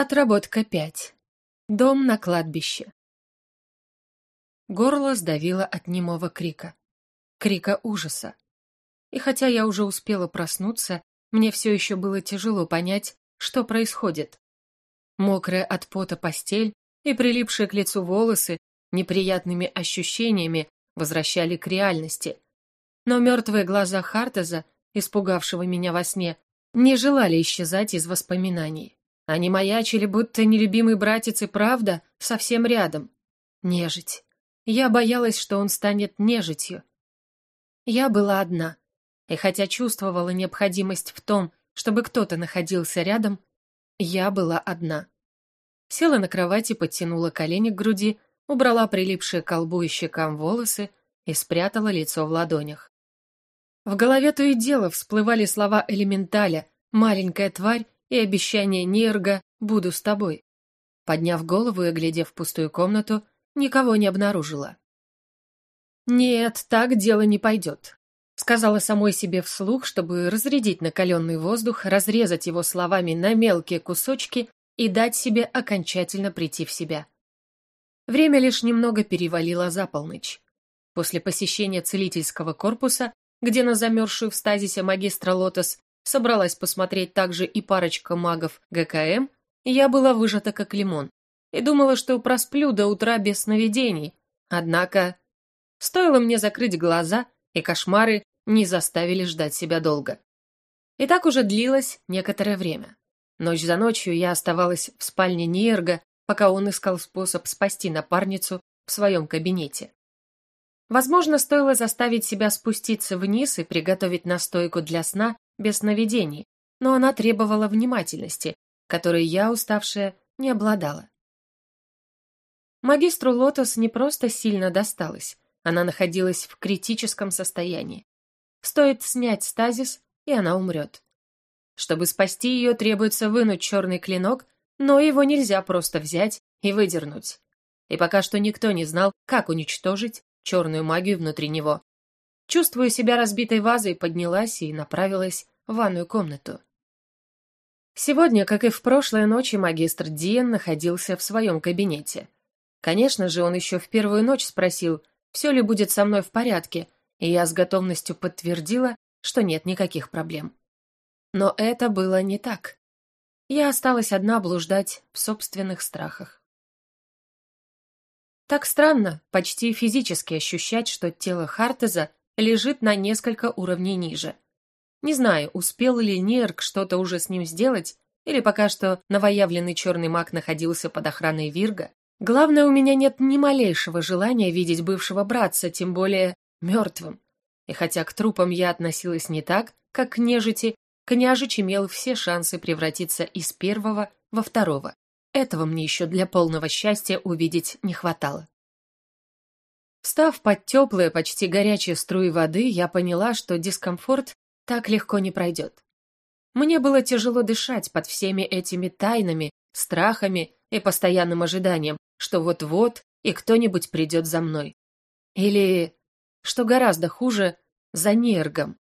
Отработка 5. Дом на кладбище. Горло сдавило от немого крика. Крика ужаса. И хотя я уже успела проснуться, мне все еще было тяжело понять, что происходит. Мокрая от пота постель и прилипшие к лицу волосы неприятными ощущениями возвращали к реальности. Но мертвые глаза Хартеза, испугавшего меня во сне, не желали исчезать из воспоминаний. Они маячили, будто нелюбимый братец и правда совсем рядом. Нежить. Я боялась, что он станет нежитью. Я была одна, и хотя чувствовала необходимость в том, чтобы кто-то находился рядом, я была одна. Села на кровати, подтянула колени к груди, убрала прилипшие к колбу и щекам волосы и спрятала лицо в ладонях. В голове то и дело всплывали слова элементаля «маленькая тварь» и обещание Нирга «буду с тобой». Подняв голову и оглядев пустую комнату, никого не обнаружила. «Нет, так дело не пойдет», — сказала самой себе вслух, чтобы разрядить накаленный воздух, разрезать его словами на мелкие кусочки и дать себе окончательно прийти в себя. Время лишь немного перевалило за полночь. После посещения целительского корпуса, где на замерзшую в стазисе магистра Лотос собралась посмотреть также и парочка магов ГКМ, я была выжата как лимон и думала, что просплю до утра без сновидений. Однако, стоило мне закрыть глаза, и кошмары не заставили ждать себя долго. И так уже длилось некоторое время. Ночь за ночью я оставалась в спальне Нерга, пока он искал способ спасти напарницу в своем кабинете. Возможно, стоило заставить себя спуститься вниз и приготовить настойку для сна без сновидений, но она требовала внимательности, которой я, уставшая, не обладала. Магистру Лотос не просто сильно досталось, она находилась в критическом состоянии. Стоит снять стазис, и она умрет. Чтобы спасти ее, требуется вынуть черный клинок, но его нельзя просто взять и выдернуть. И пока что никто не знал, как уничтожить черную магию внутри него. Чувствуя себя разбитой вазой, поднялась и направилась в ванную комнату. Сегодня, как и в прошлой ночи, магистр Диен находился в своем кабинете. Конечно же, он еще в первую ночь спросил, все ли будет со мной в порядке, и я с готовностью подтвердила, что нет никаких проблем. Но это было не так. Я осталась одна блуждать в собственных страхах. Так странно, почти физически ощущать, что тело Хартеза лежит на несколько уровней ниже. Не знаю, успел ли Нерк что-то уже с ним сделать, или пока что новоявленный черный маг находился под охраной Вирга. Главное, у меня нет ни малейшего желания видеть бывшего братца, тем более мертвым. И хотя к трупам я относилась не так, как к нежити, княжич имел все шансы превратиться из первого во второго. Этого мне еще для полного счастья увидеть не хватало. Встав под теплые, почти горячие струи воды, я поняла, что дискомфорт так легко не пройдет. Мне было тяжело дышать под всеми этими тайнами, страхами и постоянным ожиданием, что вот-вот и кто-нибудь придет за мной. Или, что гораздо хуже, за нергом.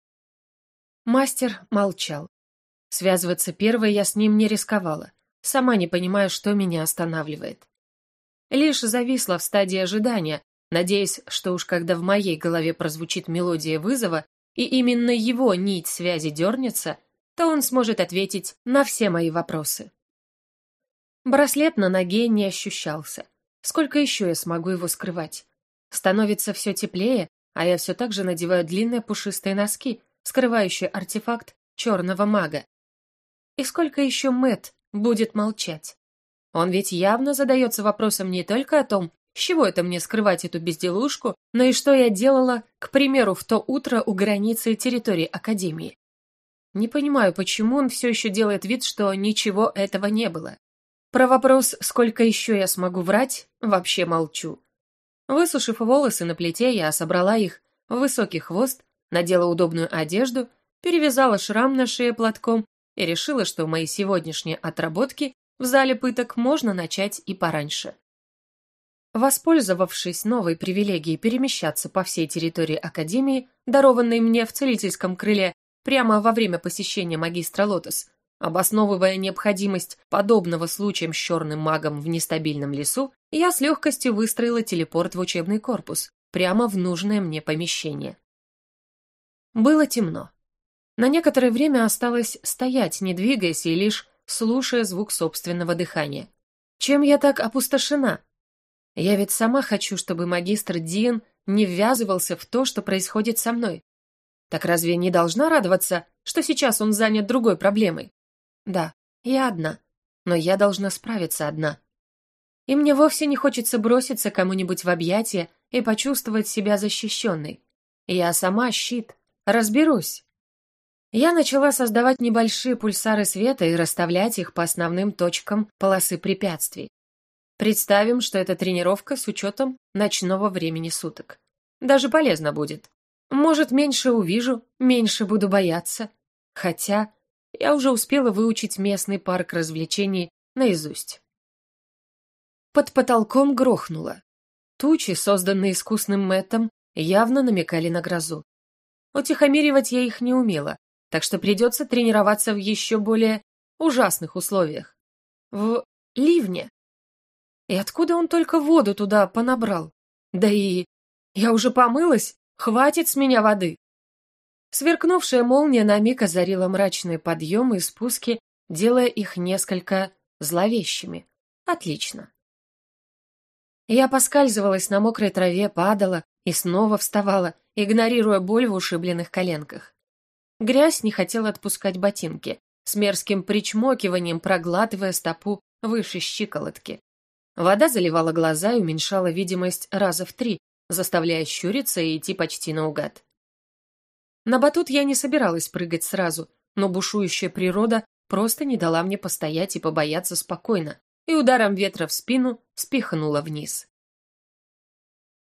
Мастер молчал. Связываться первой я с ним не рисковала, сама не понимая, что меня останавливает. Лишь зависла в стадии ожидания, надеясь, что уж когда в моей голове прозвучит мелодия вызова, и именно его нить связи дернется, то он сможет ответить на все мои вопросы. Браслет на ноге не ощущался. Сколько еще я смогу его скрывать? Становится все теплее, а я все так же надеваю длинные пушистые носки, скрывающие артефакт черного мага. И сколько еще Мэт будет молчать? Он ведь явно задается вопросом не только о том, с чего это мне скрывать эту безделушку, но и что я делала, к примеру, в то утро у границы территории Академии? Не понимаю, почему он все еще делает вид, что ничего этого не было. Про вопрос, сколько еще я смогу врать, вообще молчу. Высушив волосы на плите, я собрала их в высокий хвост, надела удобную одежду, перевязала шрам на шее платком и решила, что мои сегодняшние отработки в зале пыток можно начать и пораньше. Воспользовавшись новой привилегией перемещаться по всей территории Академии, дарованной мне в целительском крыле прямо во время посещения магистра Лотос, Обосновывая необходимость подобного случаем с черным магом в нестабильном лесу, я с легкостью выстроила телепорт в учебный корпус, прямо в нужное мне помещение. Было темно. На некоторое время осталось стоять, не двигаясь и лишь слушая звук собственного дыхания. Чем я так опустошена? Я ведь сама хочу, чтобы магистр Диен не ввязывался в то, что происходит со мной. Так разве не должна радоваться, что сейчас он занят другой проблемой? Да, я одна, но я должна справиться одна. И мне вовсе не хочется броситься кому-нибудь в объятия и почувствовать себя защищенной. Я сама щит, разберусь. Я начала создавать небольшие пульсары света и расставлять их по основным точкам полосы препятствий. Представим, что это тренировка с учетом ночного времени суток. Даже полезно будет. Может, меньше увижу, меньше буду бояться. Хотя я уже успела выучить местный парк развлечений наизусть. Под потолком грохнуло. Тучи, созданные искусным Мэттом, явно намекали на грозу. Утихомиривать я их не умела, так что придется тренироваться в еще более ужасных условиях. В ливне. И откуда он только воду туда понабрал? Да и... Я уже помылась, хватит с меня воды. Сверкнувшая молния на миг озарила мрачные подъемы и спуски, делая их несколько зловещими. Отлично. Я поскальзывалась на мокрой траве, падала и снова вставала, игнорируя боль в ушибленных коленках. Грязь не хотела отпускать ботинки, с мерзким причмокиванием проглатывая стопу выше щиколотки. Вода заливала глаза и уменьшала видимость раза в три, заставляя щуриться и идти почти наугад. На батут я не собиралась прыгать сразу, но бушующая природа просто не дала мне постоять и побояться спокойно, и ударом ветра в спину спихнула вниз.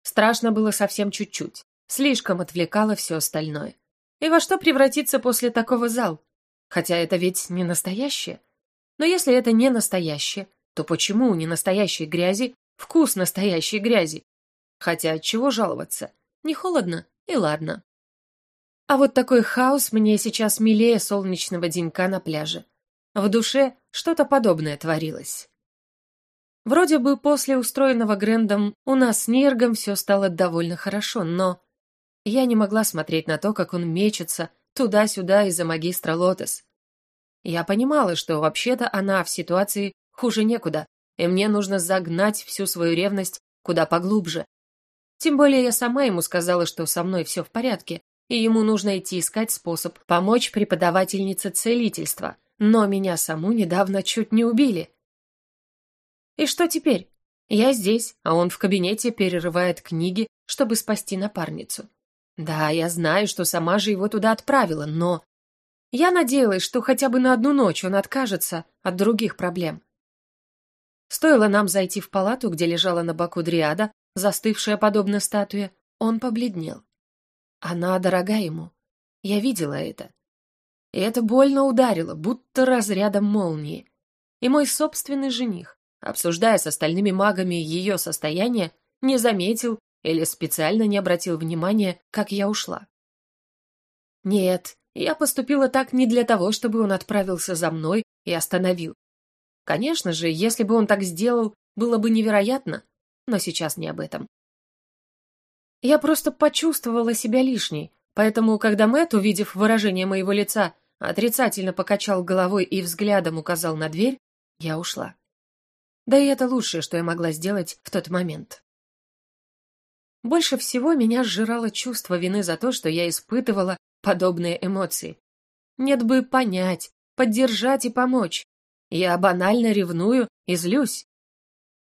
Страшно было совсем чуть-чуть, слишком отвлекало все остальное. И во что превратиться после такого зал? Хотя это ведь не настоящее. Но если это не настоящее, то почему у ненастоящей грязи вкус настоящей грязи? Хотя от чего жаловаться? Не холодно, и ладно. А вот такой хаос мне сейчас милее солнечного денька на пляже. В душе что-то подобное творилось. Вроде бы после устроенного Грендом у нас с Ниргом все стало довольно хорошо, но я не могла смотреть на то, как он мечется туда-сюда из-за магистра Лотес. Я понимала, что вообще-то она в ситуации хуже некуда, и мне нужно загнать всю свою ревность куда поглубже. Тем более я сама ему сказала, что со мной все в порядке, и ему нужно идти искать способ помочь преподавательнице целительства, но меня саму недавно чуть не убили. И что теперь? Я здесь, а он в кабинете перерывает книги, чтобы спасти напарницу. Да, я знаю, что сама же его туда отправила, но... Я надеялась, что хотя бы на одну ночь он откажется от других проблем. Стоило нам зайти в палату, где лежала на боку дриада, застывшая подобно статуе, он побледнел. Она дорога ему. Я видела это. И это больно ударило, будто разрядом молнии. И мой собственный жених, обсуждая с остальными магами ее состояние, не заметил или специально не обратил внимания, как я ушла. Нет, я поступила так не для того, чтобы он отправился за мной и остановил. Конечно же, если бы он так сделал, было бы невероятно, но сейчас не об этом. Я просто почувствовала себя лишней, поэтому, когда Мэтт, увидев выражение моего лица, отрицательно покачал головой и взглядом указал на дверь, я ушла. Да и это лучшее, что я могла сделать в тот момент. Больше всего меня сжирало чувство вины за то, что я испытывала подобные эмоции. Нет бы понять, поддержать и помочь. Я банально ревную и злюсь.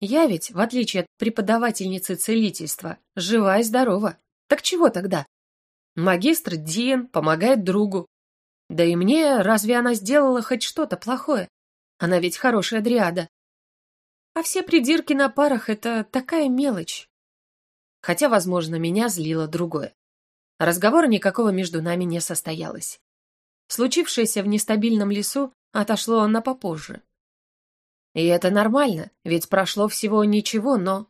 Я ведь, в отличие от преподавательницы целительства, жива и здорова. Так чего тогда? Магистр Диен помогает другу. Да и мне, разве она сделала хоть что-то плохое? Она ведь хорошая дриада. А все придирки на парах — это такая мелочь. Хотя, возможно, меня злило другое. Разговора никакого между нами не состоялось. Случившееся в нестабильном лесу отошло на попозже. И это нормально, ведь прошло всего ничего, но...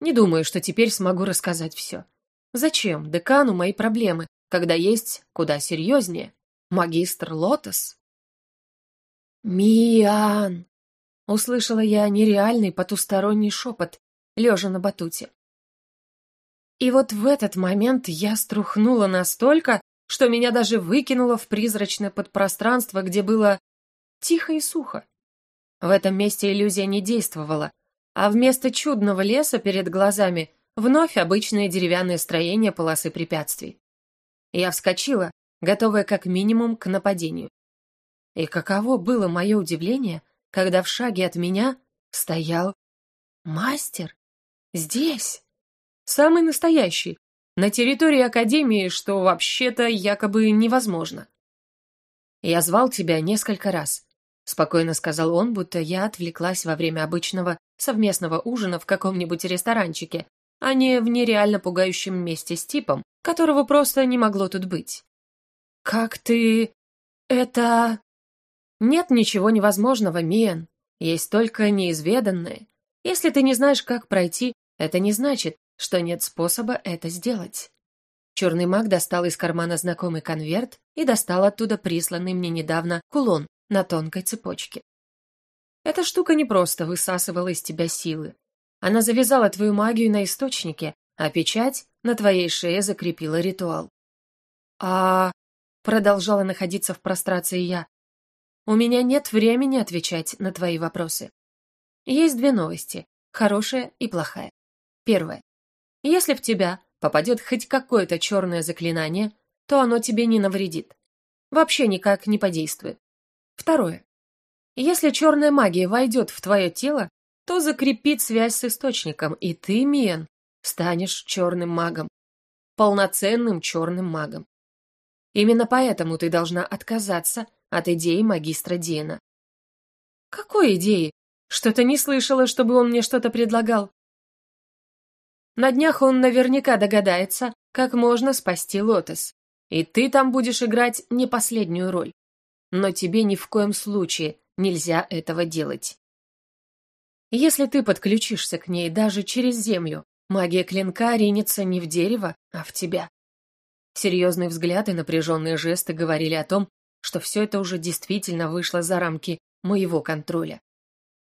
Не думаю, что теперь смогу рассказать все. Зачем декану мои проблемы, когда есть куда серьезнее? Магистр Лотос? «Миан!» — услышала я нереальный потусторонний шепот, лежа на батуте. И вот в этот момент я струхнула настолько, что меня даже выкинуло в призрачное подпространство, где было тихо и сухо. В этом месте иллюзия не действовала, а вместо чудного леса перед глазами вновь обычные деревянные строения полосы препятствий. Я вскочила, готовая как минимум к нападению. И каково было мое удивление, когда в шаге от меня стоял мастер. Здесь. Самый настоящий. На территории Академии, что вообще-то якобы невозможно. Я звал тебя несколько раз. Спокойно сказал он, будто я отвлеклась во время обычного совместного ужина в каком-нибудь ресторанчике, а не в нереально пугающем месте с типом, которого просто не могло тут быть. «Как ты... это...» «Нет ничего невозможного, Миен. Есть только неизведанное. Если ты не знаешь, как пройти, это не значит, что нет способа это сделать». Черный маг достал из кармана знакомый конверт и достал оттуда присланный мне недавно кулон на тонкой цепочке. Эта штука не просто высасывала из тебя силы. Она завязала твою магию на источнике, а печать на твоей шее закрепила ритуал. А... Продолжала находиться в прострации я. У меня нет времени отвечать на твои вопросы. Есть две новости, хорошая и плохая. Первая. Если в тебя попадет хоть какое-то черное заклинание, то оно тебе не навредит. Вообще никак не подействует. Второе. Если черная магия войдет в твое тело, то закрепит связь с источником, и ты, Миен, станешь черным магом. Полноценным черным магом. Именно поэтому ты должна отказаться от идеи магистра Диена. Какой идеи? Что-то не слышала, чтобы он мне что-то предлагал. На днях он наверняка догадается, как можно спасти Лотос. И ты там будешь играть не последнюю роль. Но тебе ни в коем случае нельзя этого делать. Если ты подключишься к ней даже через землю, магия клинка ринется не в дерево, а в тебя. Серьезный взгляд и напряженные жесты говорили о том, что все это уже действительно вышло за рамки моего контроля.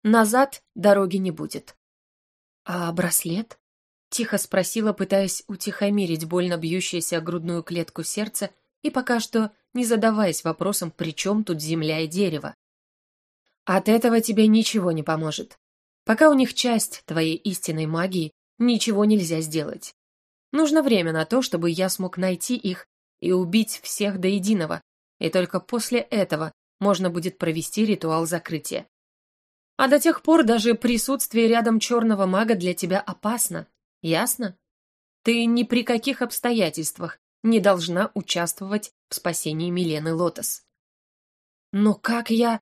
Назад дороги не будет. А браслет? Тихо спросила, пытаясь утихомирить больно бьющееся грудную клетку сердца и пока что не задаваясь вопросом, при чем тут земля и дерево. От этого тебе ничего не поможет. Пока у них часть твоей истинной магии, ничего нельзя сделать. Нужно время на то, чтобы я смог найти их и убить всех до единого, и только после этого можно будет провести ритуал закрытия. А до тех пор даже присутствие рядом черного мага для тебя опасно, Ясно? Ты ни при каких обстоятельствах не должна участвовать в спасении Милены Лотос. Но как я...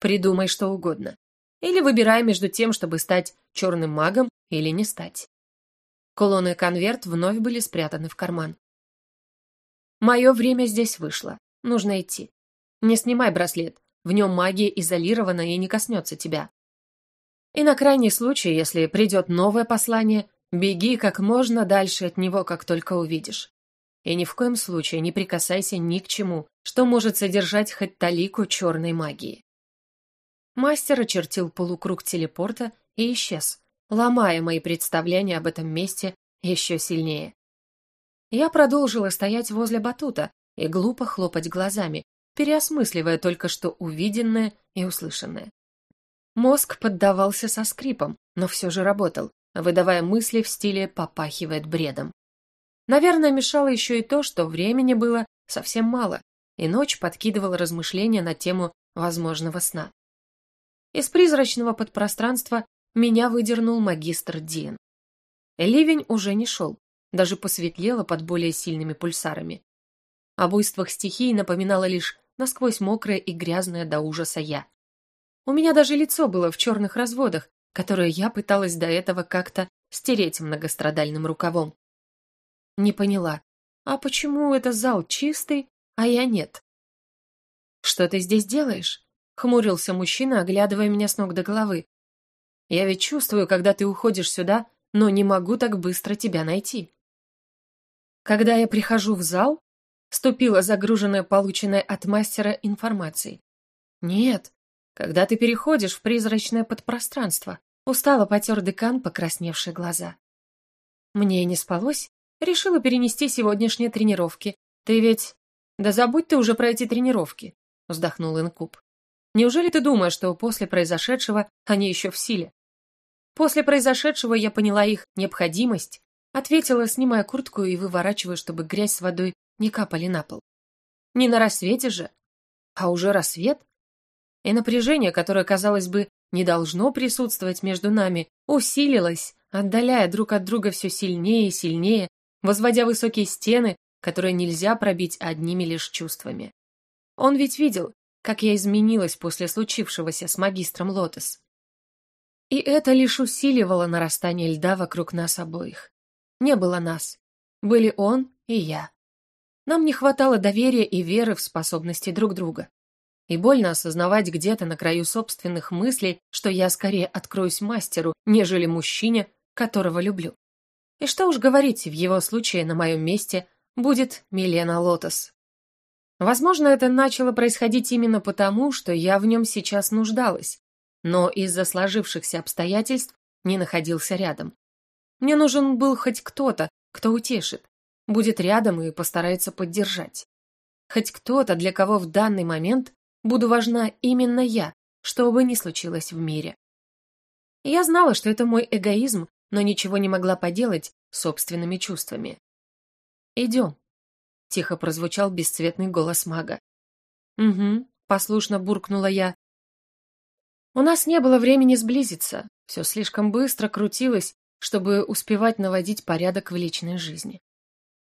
Придумай что угодно. Или выбирай между тем, чтобы стать черным магом или не стать. Кулон конверт вновь были спрятаны в карман. Мое время здесь вышло. Нужно идти. Не снимай браслет. В нем магия изолирована и не коснется тебя. И на крайний случай, если придет новое послание, Беги как можно дальше от него, как только увидишь. И ни в коем случае не прикасайся ни к чему, что может содержать хоть талику черной магии. Мастер очертил полукруг телепорта и исчез, ломая мои представления об этом месте еще сильнее. Я продолжила стоять возле батута и глупо хлопать глазами, переосмысливая только что увиденное и услышанное. Мозг поддавался со скрипом, но все же работал, выдавая мысли в стиле «попахивает бредом». Наверное, мешало еще и то, что времени было совсем мало, и ночь подкидывала размышления на тему возможного сна. Из призрачного подпространства меня выдернул магистр Дин. Ливень уже не шел, даже посветлело под более сильными пульсарами. О буйствах стихий напоминало лишь насквозь мокрая и грязная до ужаса я. У меня даже лицо было в черных разводах, которое я пыталась до этого как-то стереть многострадальным рукавом. Не поняла, а почему это зал чистый, а я нет? «Что ты здесь делаешь?» — хмурился мужчина, оглядывая меня с ног до головы. «Я ведь чувствую, когда ты уходишь сюда, но не могу так быстро тебя найти». Когда я прихожу в зал, ступила загруженная полученная от мастера информацией. Нет, когда ты переходишь в призрачное подпространство. Устало потер декан покрасневшие глаза. Мне не спалось. Решила перенести сегодняшние тренировки. Ты ведь... Да забудь ты уже про эти тренировки, вздохнул Инкуб. Неужели ты думаешь, что после произошедшего они еще в силе? После произошедшего я поняла их необходимость, ответила, снимая куртку и выворачивая, чтобы грязь с водой не капали на пол. Не на рассвете же. А уже рассвет? И напряжение, которое, казалось бы, не должно присутствовать между нами, усилилось, отдаляя друг от друга все сильнее и сильнее, возводя высокие стены, которые нельзя пробить одними лишь чувствами. Он ведь видел, как я изменилась после случившегося с магистром Лотос. И это лишь усиливало нарастание льда вокруг нас обоих. Не было нас. Были он и я. Нам не хватало доверия и веры в способности друг друга. И больно осознавать где-то на краю собственных мыслей, что я скорее откроюсь мастеру, нежели мужчине, которого люблю. И что уж говорить, в его случае на моем месте будет Милена Лотос. Возможно, это начало происходить именно потому, что я в нем сейчас нуждалась, но из-за сложившихся обстоятельств не находился рядом. Мне нужен был хоть кто-то, кто утешит, будет рядом и постарается поддержать. Хоть кто-то, для кого в данный момент буду важна именно я, что бы ни случилось в мире. Я знала, что это мой эгоизм, но ничего не могла поделать собственными чувствами. «Идем», — тихо прозвучал бесцветный голос мага. «Угу», — послушно буркнула я, у нас не было времени сблизиться, все слишком быстро крутилось, чтобы успевать наводить порядок в личной жизни.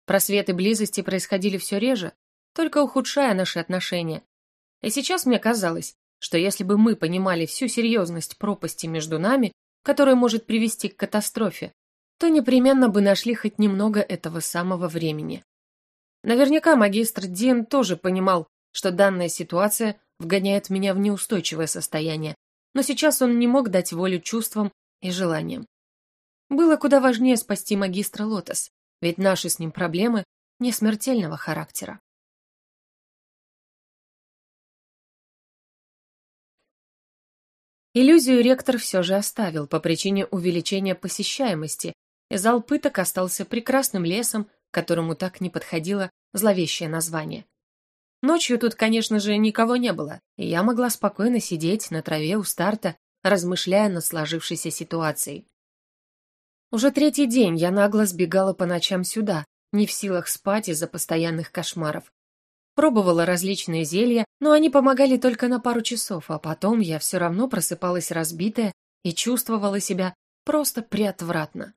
Просветы близости происходили все реже, только ухудшая наши отношения. И сейчас мне казалось, что если бы мы понимали всю серьезность пропасти между нами, которая может привести к катастрофе, то непременно бы нашли хоть немного этого самого времени. Наверняка магистр Дин тоже понимал, что данная ситуация вгоняет меня в неустойчивое состояние, но сейчас он не мог дать волю чувствам и желаниям. Было куда важнее спасти магистра Лотос, ведь наши с ним проблемы не смертельного характера. Иллюзию ректор все же оставил по причине увеличения посещаемости, и зал пыток остался прекрасным лесом, которому так не подходило зловещее название. Ночью тут, конечно же, никого не было, и я могла спокойно сидеть на траве у старта, размышляя над сложившейся ситуацией. Уже третий день я нагло сбегала по ночам сюда, не в силах спать из-за постоянных кошмаров. Пробовала различные зелья, но они помогали только на пару часов, а потом я все равно просыпалась разбитая и чувствовала себя просто приотвратно.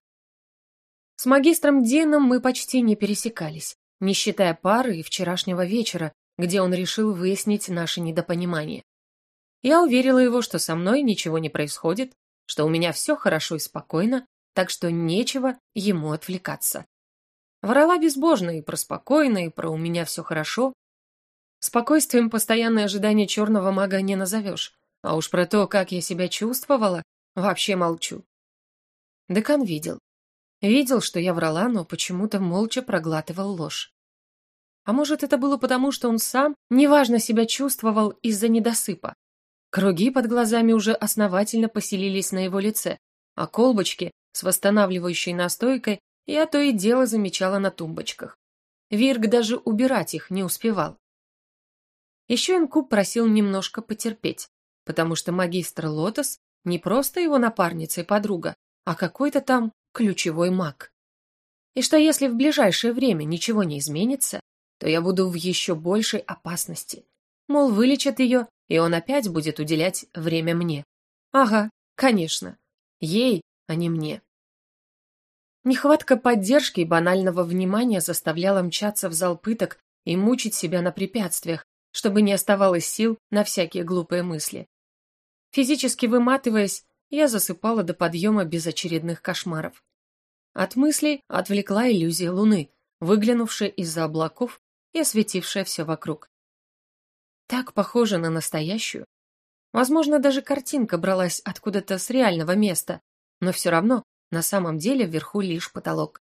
С магистром Дином мы почти не пересекались, не считая пары и вчерашнего вечера, где он решил выяснить наше недопонимание. Я уверила его, что со мной ничего не происходит, что у меня все хорошо и спокойно, так что нечего ему отвлекаться. Врала безбожно и про спокойно, и про «у меня все хорошо». Спокойствием постоянное ожидание черного мага не назовешь, а уж про то, как я себя чувствовала, вообще молчу. Декан видел. Видел, что я врала, но почему-то молча проглатывал ложь. А может, это было потому, что он сам неважно себя чувствовал из-за недосыпа. Круги под глазами уже основательно поселились на его лице, а колбочки с восстанавливающей настойкой я то и дело замечала на тумбочках. Вирг даже убирать их не успевал. Еще Инкуб просил немножко потерпеть, потому что магистр Лотос не просто его напарница и подруга, а какой-то там ключевой маг. И что если в ближайшее время ничего не изменится, то я буду в еще большей опасности. Мол, вылечат ее, и он опять будет уделять время мне. Ага, конечно. Ей, а не мне. Нехватка поддержки и банального внимания заставляла мчаться в зал пыток и мучить себя на препятствиях, чтобы не оставалось сил на всякие глупые мысли. Физически выматываясь, я засыпала до подъема без очередных кошмаров. От мыслей отвлекла иллюзия луны, выглянувшая из-за облаков и осветившая все вокруг. Так похоже на настоящую. Возможно, даже картинка бралась откуда-то с реального места, но все равно на самом деле вверху лишь потолок.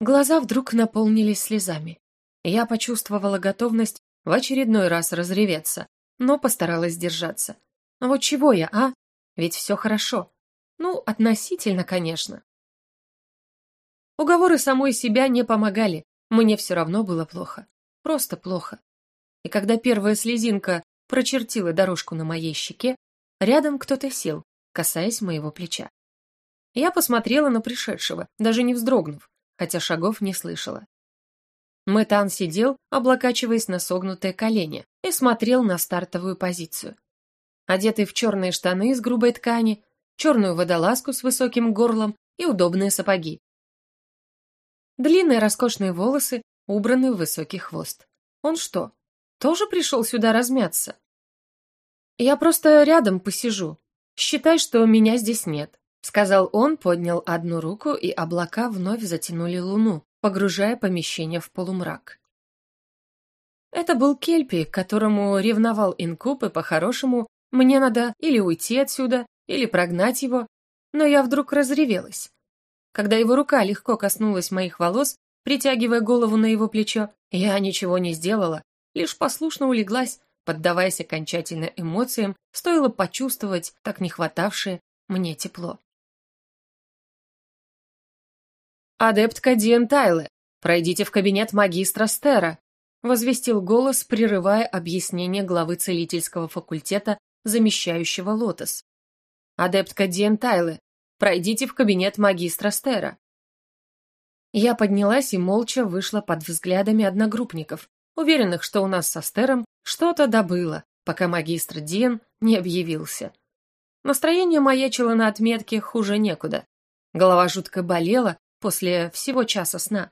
Глаза вдруг наполнились слезами. Я почувствовала готовность в очередной раз разреветься, но постаралась держаться. А вот чего я, а? Ведь все хорошо. Ну, относительно, конечно. Уговоры самой себя не помогали. Мне все равно было плохо. Просто плохо. И когда первая слезинка прочертила дорожку на моей щеке, рядом кто-то сел, касаясь моего плеча. Я посмотрела на пришедшего, даже не вздрогнув, хотя шагов не слышала. Мэтан сидел, облокачиваясь на согнутое колени, и смотрел на стартовую позицию. Одетый в черные штаны из грубой ткани, черную водолазку с высоким горлом и удобные сапоги. Длинные роскошные волосы убраны в высокий хвост. Он что, тоже пришел сюда размяться? Я просто рядом посижу. Считай, что меня здесь нет, сказал он, поднял одну руку, и облака вновь затянули луну, погружая помещение в полумрак. Это был Кельпи, которому ревновал инкуб, и по-хорошему мне надо или уйти отсюда, или прогнать его, но я вдруг разревелась. Когда его рука легко коснулась моих волос, притягивая голову на его плечо, я ничего не сделала, лишь послушно улеглась, поддаваясь окончательно эмоциям, стоило почувствовать так не хватавшее мне тепло. «Адептка Диэн Тайле, пройдите в кабинет магистра Стера», возвестил голос, прерывая объяснение главы целительского факультета, замещающего Лотос. «Адептка Диэн Тайле, пройдите в кабинет магистра Стера». Я поднялась и молча вышла под взглядами одногруппников, уверенных, что у нас со Стером что-то добыло, пока магистр Диэн не объявился. Настроение маячило на отметке хуже некуда. Голова жутко болела после всего часа сна.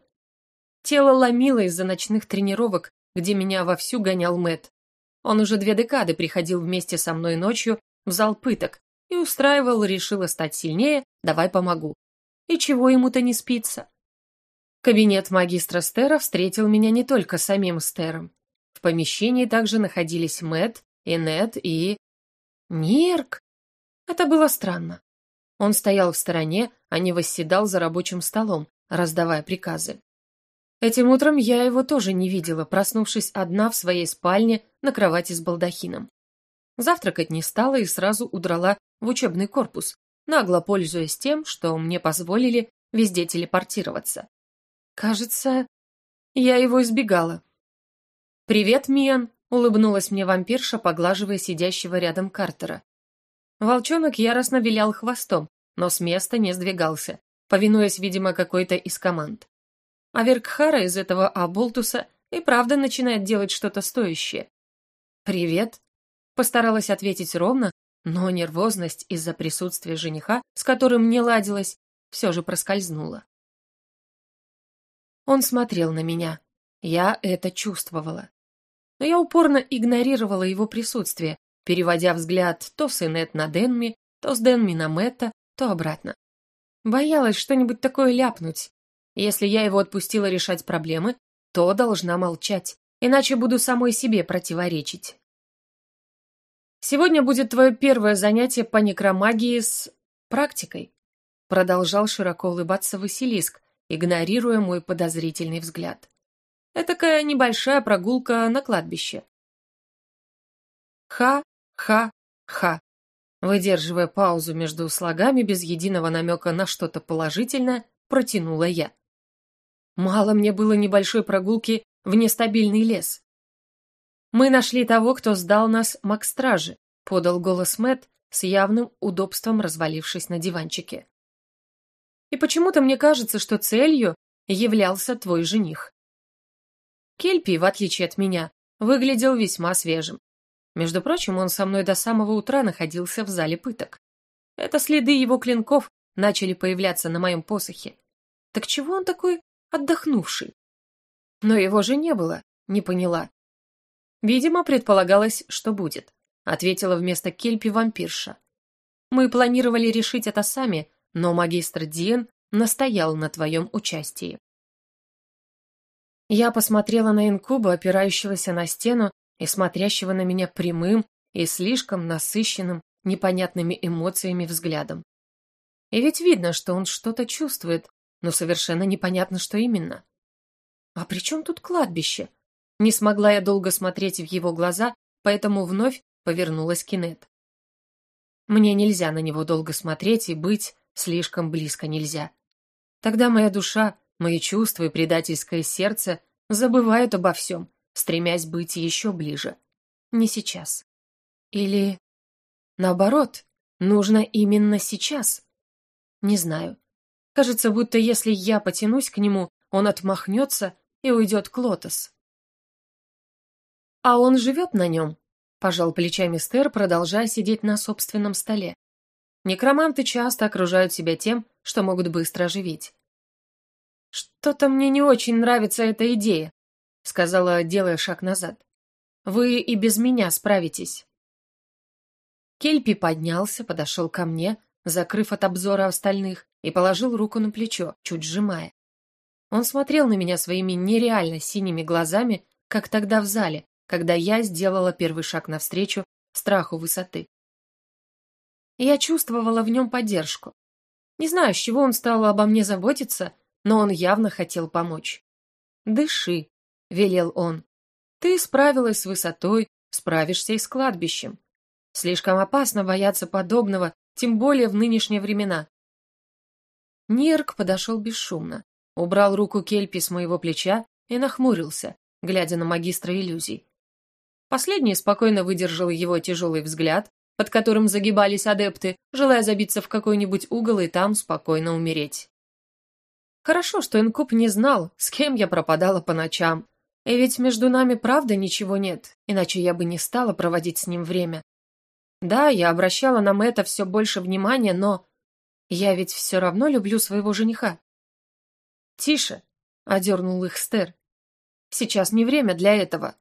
Тело ломило из-за ночных тренировок, где меня вовсю гонял Мэт. Он уже две декады приходил вместе со мной ночью в зал пыток и устраивал, решила стать сильнее, давай помогу. И чего ему-то не спится? Кабинет магистра Стера встретил меня не только самим Стером. В помещении также находились Мэт, Инет и... Нирк! Это было странно. Он стоял в стороне, а не восседал за рабочим столом, раздавая приказы. Этим утром я его тоже не видела, проснувшись одна в своей спальне на кровати с балдахином. Завтракать не стала и сразу удрала в учебный корпус, нагло пользуясь тем, что мне позволили везде телепортироваться. Кажется, я его избегала. «Привет, Миан», — улыбнулась мне вампирша, поглаживая сидящего рядом Картера. Волчонок яростно вилял хвостом, но с места не сдвигался, повинуясь, видимо, какой-то из команд. А Веркхара из этого Аболтуса и правда начинает делать что-то стоящее. «Привет», — постаралась ответить ровно, но нервозность из-за присутствия жениха, с которым не ладилась, все же проскользнула. Он смотрел на меня. Я это чувствовала. Но я упорно игнорировала его присутствие, переводя взгляд то с Инет на Денми, то с Денми на Мэтта, то обратно. Боялась что-нибудь такое ляпнуть. Если я его отпустила решать проблемы, то должна молчать, иначе буду самой себе противоречить. Сегодня будет твое первое занятие по некромагии с практикой. Продолжал широко улыбаться Василиск, игнорируя мой подозрительный взгляд. Этакая небольшая прогулка на кладбище. Ха-ха-ха. Выдерживая паузу между слогами без единого намека на что-то положительное, протянула я. Мало мне было небольшой прогулки в нестабильный лес. Мы нашли того, кто сдал нас Макстражи, подал голос Мэт с явным удобством развалившись на диванчике. И почему-то мне кажется, что целью являлся твой жених. Кельпи, в отличие от меня, выглядел весьма свежим. Между прочим, он со мной до самого утра находился в зале пыток. Это следы его клинков начали появляться на моем посохе. Так чего он такой отдохнувший? Но его же не было, не поняла. Видимо, предполагалось, что будет, ответила вместо Кельпи вампирша. Мы планировали решить это сами, но магистр Диен настоял на твоем участии. Я посмотрела на инкуба, опирающегося на стену и смотрящего на меня прямым и слишком насыщенным непонятными эмоциями взглядом. И ведь видно, что он что-то чувствует, но совершенно непонятно, что именно. А при чем тут кладбище? Не смогла я долго смотреть в его глаза, поэтому вновь повернулась Кинет. Мне нельзя на него долго смотреть и быть слишком близко нельзя. Тогда моя душа, мои чувства и предательское сердце забывают обо всем, стремясь быть еще ближе. Не сейчас. Или, наоборот, нужно именно сейчас. Не знаю. Кажется, будто если я потянусь к нему, он отмахнется и уйдет к Лотос. «А он живет на нем?» – пожал плечами Стер, продолжая сидеть на собственном столе. Некроманты часто окружают себя тем, что могут быстро оживить. «Что-то мне не очень нравится эта идея», — сказала, делая шаг назад. «Вы и без меня справитесь». Кельпи поднялся, подошел ко мне, закрыв от обзора остальных, и положил руку на плечо, чуть сжимая. Он смотрел на меня своими нереально синими глазами, как тогда в зале, когда я сделала первый шаг навстречу страху высоты. Я чувствовала в нем поддержку. Не знаю, с чего он стал обо мне заботиться, но он явно хотел помочь. «Дыши», — велел он. «Ты справилась с высотой, справишься и с кладбищем. Слишком опасно бояться подобного, тем более в нынешние времена». Нирк подошел бесшумно, убрал руку Кельпи с моего плеча и нахмурился, глядя на магистра иллюзий. Последний спокойно выдержал его тяжелый взгляд, под которым загибались адепты, желая забиться в какой-нибудь угол и там спокойно умереть. Хорошо, что Инкуб не знал, с кем я пропадала по ночам. И ведь между нами правда ничего нет, иначе я бы не стала проводить с ним время. Да, я обращала на это все больше внимания, но... Я ведь все равно люблю своего жениха. «Тише!» — одернул их Стер. «Сейчас не время для этого.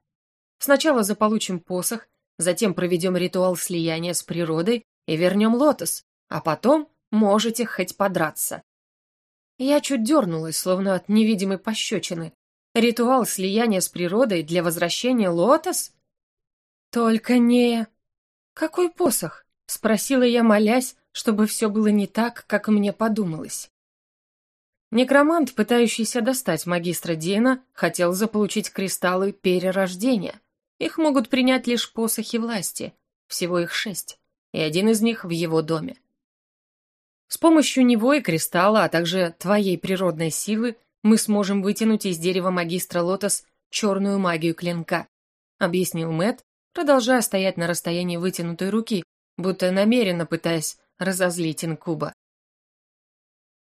Сначала заполучим посох, затем проведем ритуал слияния с природой и вернем лотос, а потом можете хоть подраться. Я чуть дернулась, словно от невидимой пощечины. Ритуал слияния с природой для возвращения лотос? Только не... Какой посох? Спросила я, молясь, чтобы все было не так, как мне подумалось. Некромант, пытающийся достать магистра Дина, хотел заполучить кристаллы перерождения. Их могут принять лишь посохи власти, всего их шесть, и один из них в его доме. С помощью него и кристалла, а также твоей природной силы мы сможем вытянуть из дерева магистра Лотос черную магию клинка, объяснил Мэт, продолжая стоять на расстоянии вытянутой руки, будто намеренно пытаясь разозлить инкуба.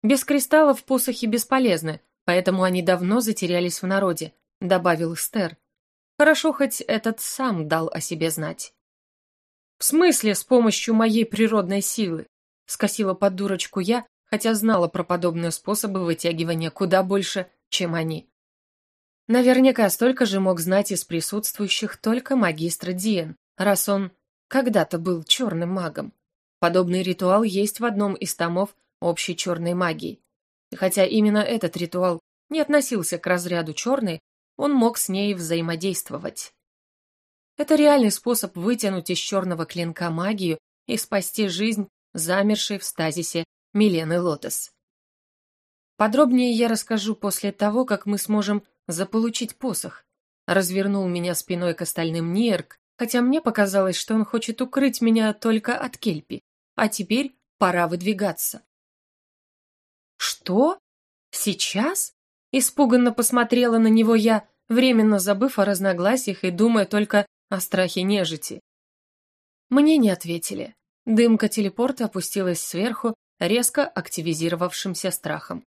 Без кристаллов посохи бесполезны, поэтому они давно затерялись в народе, добавил Стер, Хорошо, хоть этот сам дал о себе знать. «В смысле с помощью моей природной силы?» — скосила под дурочку я, хотя знала про подобные способы вытягивания куда больше, чем они. Наверняка столько же мог знать из присутствующих только магистр Диен, раз он когда-то был черным магом. Подобный ритуал есть в одном из томов общей черной магии. И хотя именно этот ритуал не относился к разряду черной, он мог с ней взаимодействовать. Это реальный способ вытянуть из черного клинка магию и спасти жизнь замершей в стазисе Милены Лотос. Подробнее я расскажу после того, как мы сможем заполучить посох. Развернул меня спиной к остальным Нерк, хотя мне показалось, что он хочет укрыть меня только от Кельпи. А теперь пора выдвигаться. Что? Сейчас? Испуганно посмотрела на него я, временно забыв о разногласиях и думая только о страхе нежити. Мне не ответили. Дымка телепорта опустилась сверху, резко активизировавшимся страхом.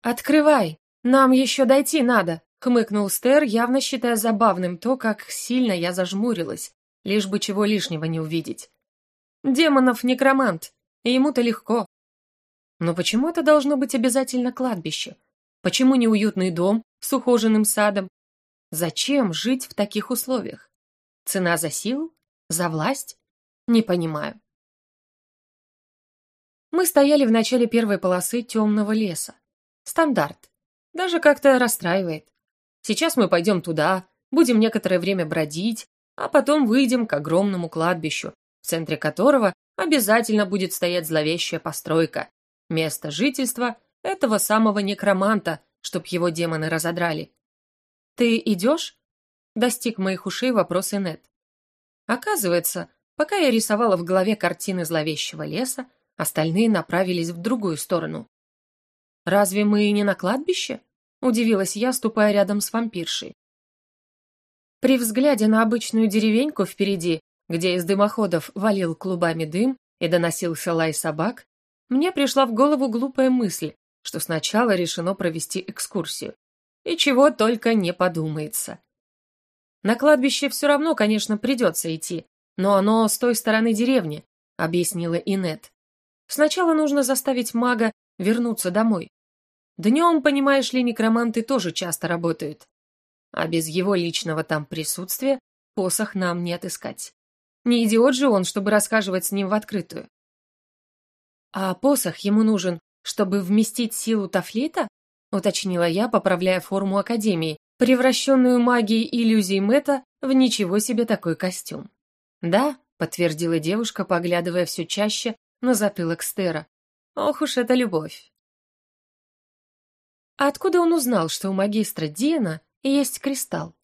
«Открывай! Нам еще дойти надо!» — хмыкнул Стер, явно считая забавным то, как сильно я зажмурилась, лишь бы чего лишнего не увидеть. «Демонов некромант, ему-то легко, но почему это должно быть обязательно кладбище? Почему не уютный дом с ухоженным садом? Зачем жить в таких условиях? Цена за силу? За власть? Не понимаю. Мы стояли в начале первой полосы темного леса. Стандарт. Даже как-то расстраивает. Сейчас мы пойдем туда, будем некоторое время бродить, а потом выйдем к огромному кладбищу, в центре которого обязательно будет стоять зловещая постройка, Место жительства этого самого некроманта, чтоб его демоны разодрали. «Ты идешь?» — достиг моих ушей вопрос Инет. Оказывается, пока я рисовала в голове картины зловещего леса, остальные направились в другую сторону. «Разве мы не на кладбище?» — удивилась я, ступая рядом с вампиршей. При взгляде на обычную деревеньку впереди, где из дымоходов валил клубами дым и доносился лай собак, мне пришла в голову глупая мысль, что сначала решено провести экскурсию. И чего только не подумается. На кладбище все равно, конечно, придется идти, но оно с той стороны деревни, объяснила Инет. Сначала нужно заставить мага вернуться домой. Днем, понимаешь ли, некроманты тоже часто работают. А без его личного там присутствия посох нам не отыскать. Не идиот же он, чтобы рассказывать с ним в открытую. А посох ему нужен, чтобы вместить силу Тафлита? Уточнила я, поправляя форму Академии, превращенную магией иллюзий Мэтта в ничего себе такой костюм. Да, подтвердила девушка, поглядывая все чаще на затылок Стера. Ох уж эта любовь. А откуда он узнал, что у магистра Диана есть кристалл?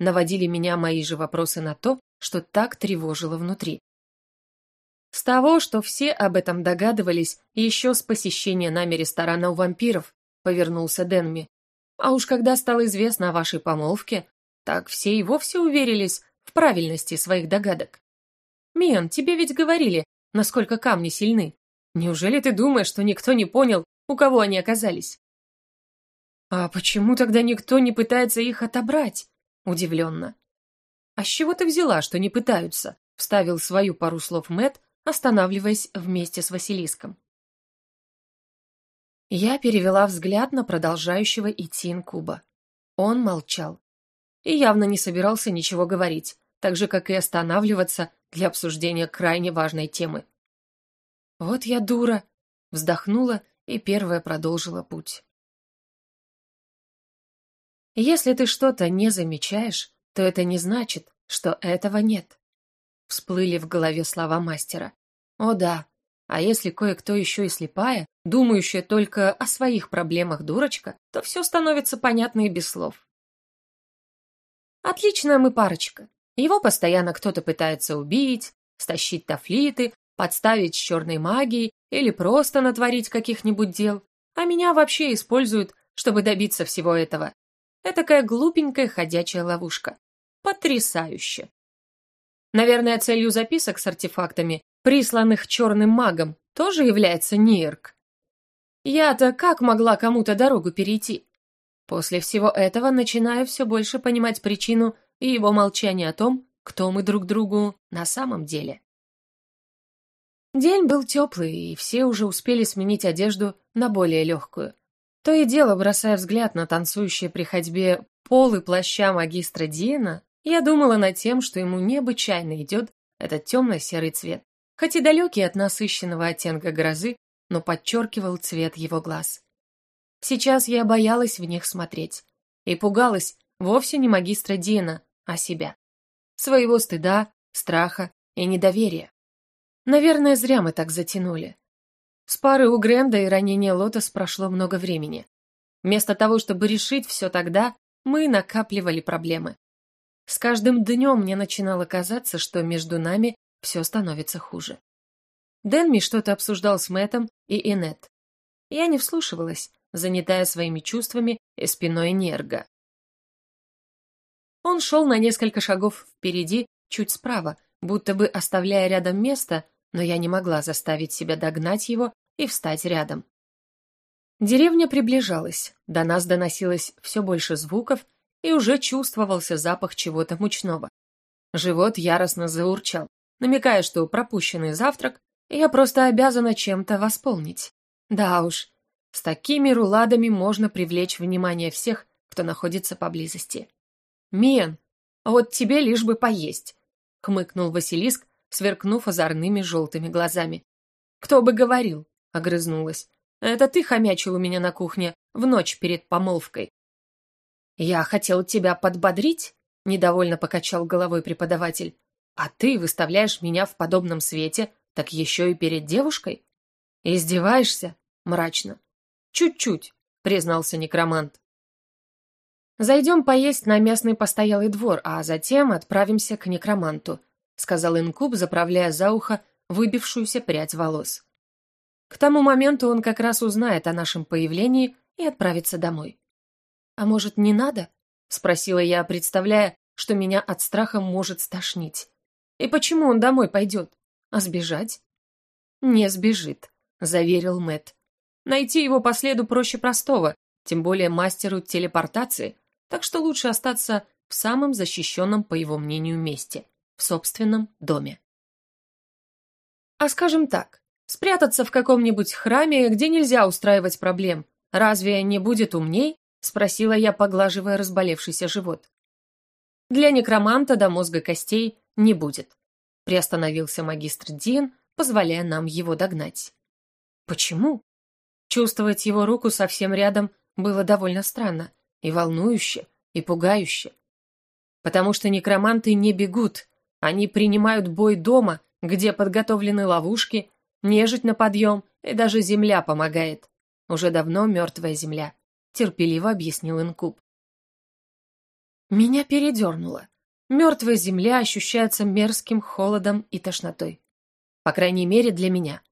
Наводили меня мои же вопросы на то, что так тревожило внутри. С того, что все об этом догадывались еще с посещения нами ресторана у вампиров, повернулся Денми. А уж когда стало известно о вашей помолвке, так все и вовсе уверились в правильности своих догадок. Миан, тебе ведь говорили, насколько камни сильны. Неужели ты думаешь, что никто не понял, у кого они оказались? А почему тогда никто не пытается их отобрать? Удивленно. А с чего ты взяла, что не пытаются? Вставил свою пару слов Мэт, останавливаясь вместе с Василиском. Я перевела взгляд на продолжающего идти инкуба. Он молчал и явно не собирался ничего говорить, так же, как и останавливаться для обсуждения крайне важной темы. «Вот я дура!» — вздохнула и первая продолжила путь. «Если ты что-то не замечаешь, то это не значит, что этого нет». Всплыли в голове слова мастера. О да, а если кое-кто еще и слепая, думающая только о своих проблемах дурочка, то все становится понятно и без слов. Отличная мы парочка. Его постоянно кто-то пытается убить, стащить тафлиты, подставить с черной магией или просто натворить каких-нибудь дел, а меня вообще используют, чтобы добиться всего этого. Этакая глупенькая ходячая ловушка. Потрясающе. Наверное, целью записок с артефактами присланных черным магом, тоже является Нирк. Я-то как могла кому-то дорогу перейти? После всего этого начинаю все больше понимать причину и его молчания о том, кто мы друг другу на самом деле. День был теплый, и все уже успели сменить одежду на более легкую. То и дело, бросая взгляд на танцующие при ходьбе полы плаща магистра Диена, я думала над тем, что ему необычайно идет этот темно-серый цвет хоть и далекий от насыщенного оттенка грозы, но подчеркивал цвет его глаз. Сейчас я боялась в них смотреть и пугалась вовсе не магистра Дина, а себя. Своего стыда, страха и недоверия. Наверное, зря мы так затянули. С пары у Гренда и ранения Лотос прошло много времени. Вместо того, чтобы решить все тогда, мы накапливали проблемы. С каждым днем мне начинало казаться, что между нами все становится хуже. Дэнми что-то обсуждал с Мэттом и Инет. Я не вслушивалась, занятая своими чувствами и спиной нерга. Он шел на несколько шагов впереди, чуть справа, будто бы оставляя рядом место, но я не могла заставить себя догнать его и встать рядом. Деревня приближалась, до нас доносилось все больше звуков, и уже чувствовался запах чего-то мучного. Живот яростно заурчал намекая, что пропущенный завтрак я просто обязана чем-то восполнить. Да уж, с такими руладами можно привлечь внимание всех, кто находится поблизости. «Мен, вот тебе лишь бы поесть», — хмыкнул Василиск, сверкнув озорными желтыми глазами. «Кто бы говорил?» — огрызнулась. «Это ты хомячил у меня на кухне в ночь перед помолвкой». «Я хотел тебя подбодрить», — недовольно покачал головой преподаватель. А ты выставляешь меня в подобном свете, так еще и перед девушкой? Издеваешься? Мрачно. Чуть-чуть, признался некромант. Зайдем поесть на местный постоялый двор, а затем отправимся к некроманту. сказал инкуб, заправляя за ухо выбившуюся прядь волос. К тому моменту он как раз узнает о нашем появлении и отправится домой. «А может, не надо?» — спросила я, представляя, что меня от страха может стошнить. «И почему он домой пойдет? А сбежать?» «Не сбежит», — заверил Мэт. «Найти его по следу проще простого, тем более мастеру телепортации, так что лучше остаться в самом защищенном, по его мнению, месте, в собственном доме. А скажем так, спрятаться в каком-нибудь храме, где нельзя устраивать проблем, разве не будет умней? Спросила я, поглаживая разболевшийся живот. Для некроманта до мозга костей не будет. Приостановился магистр Дин, позволяя нам его догнать. Почему? Чувствовать его руку совсем рядом было довольно странно, и волнующе, и пугающе. Потому что некроманты не бегут, они принимают бой дома, где подготовлены ловушки, нежить на подъем, и даже земля помогает. Уже давно мертвая земля, терпеливо объяснил Инкуб. Меня передернуло. Мертвая земля ощущается мерзким холодом и тошнотой. По крайней мере, для меня.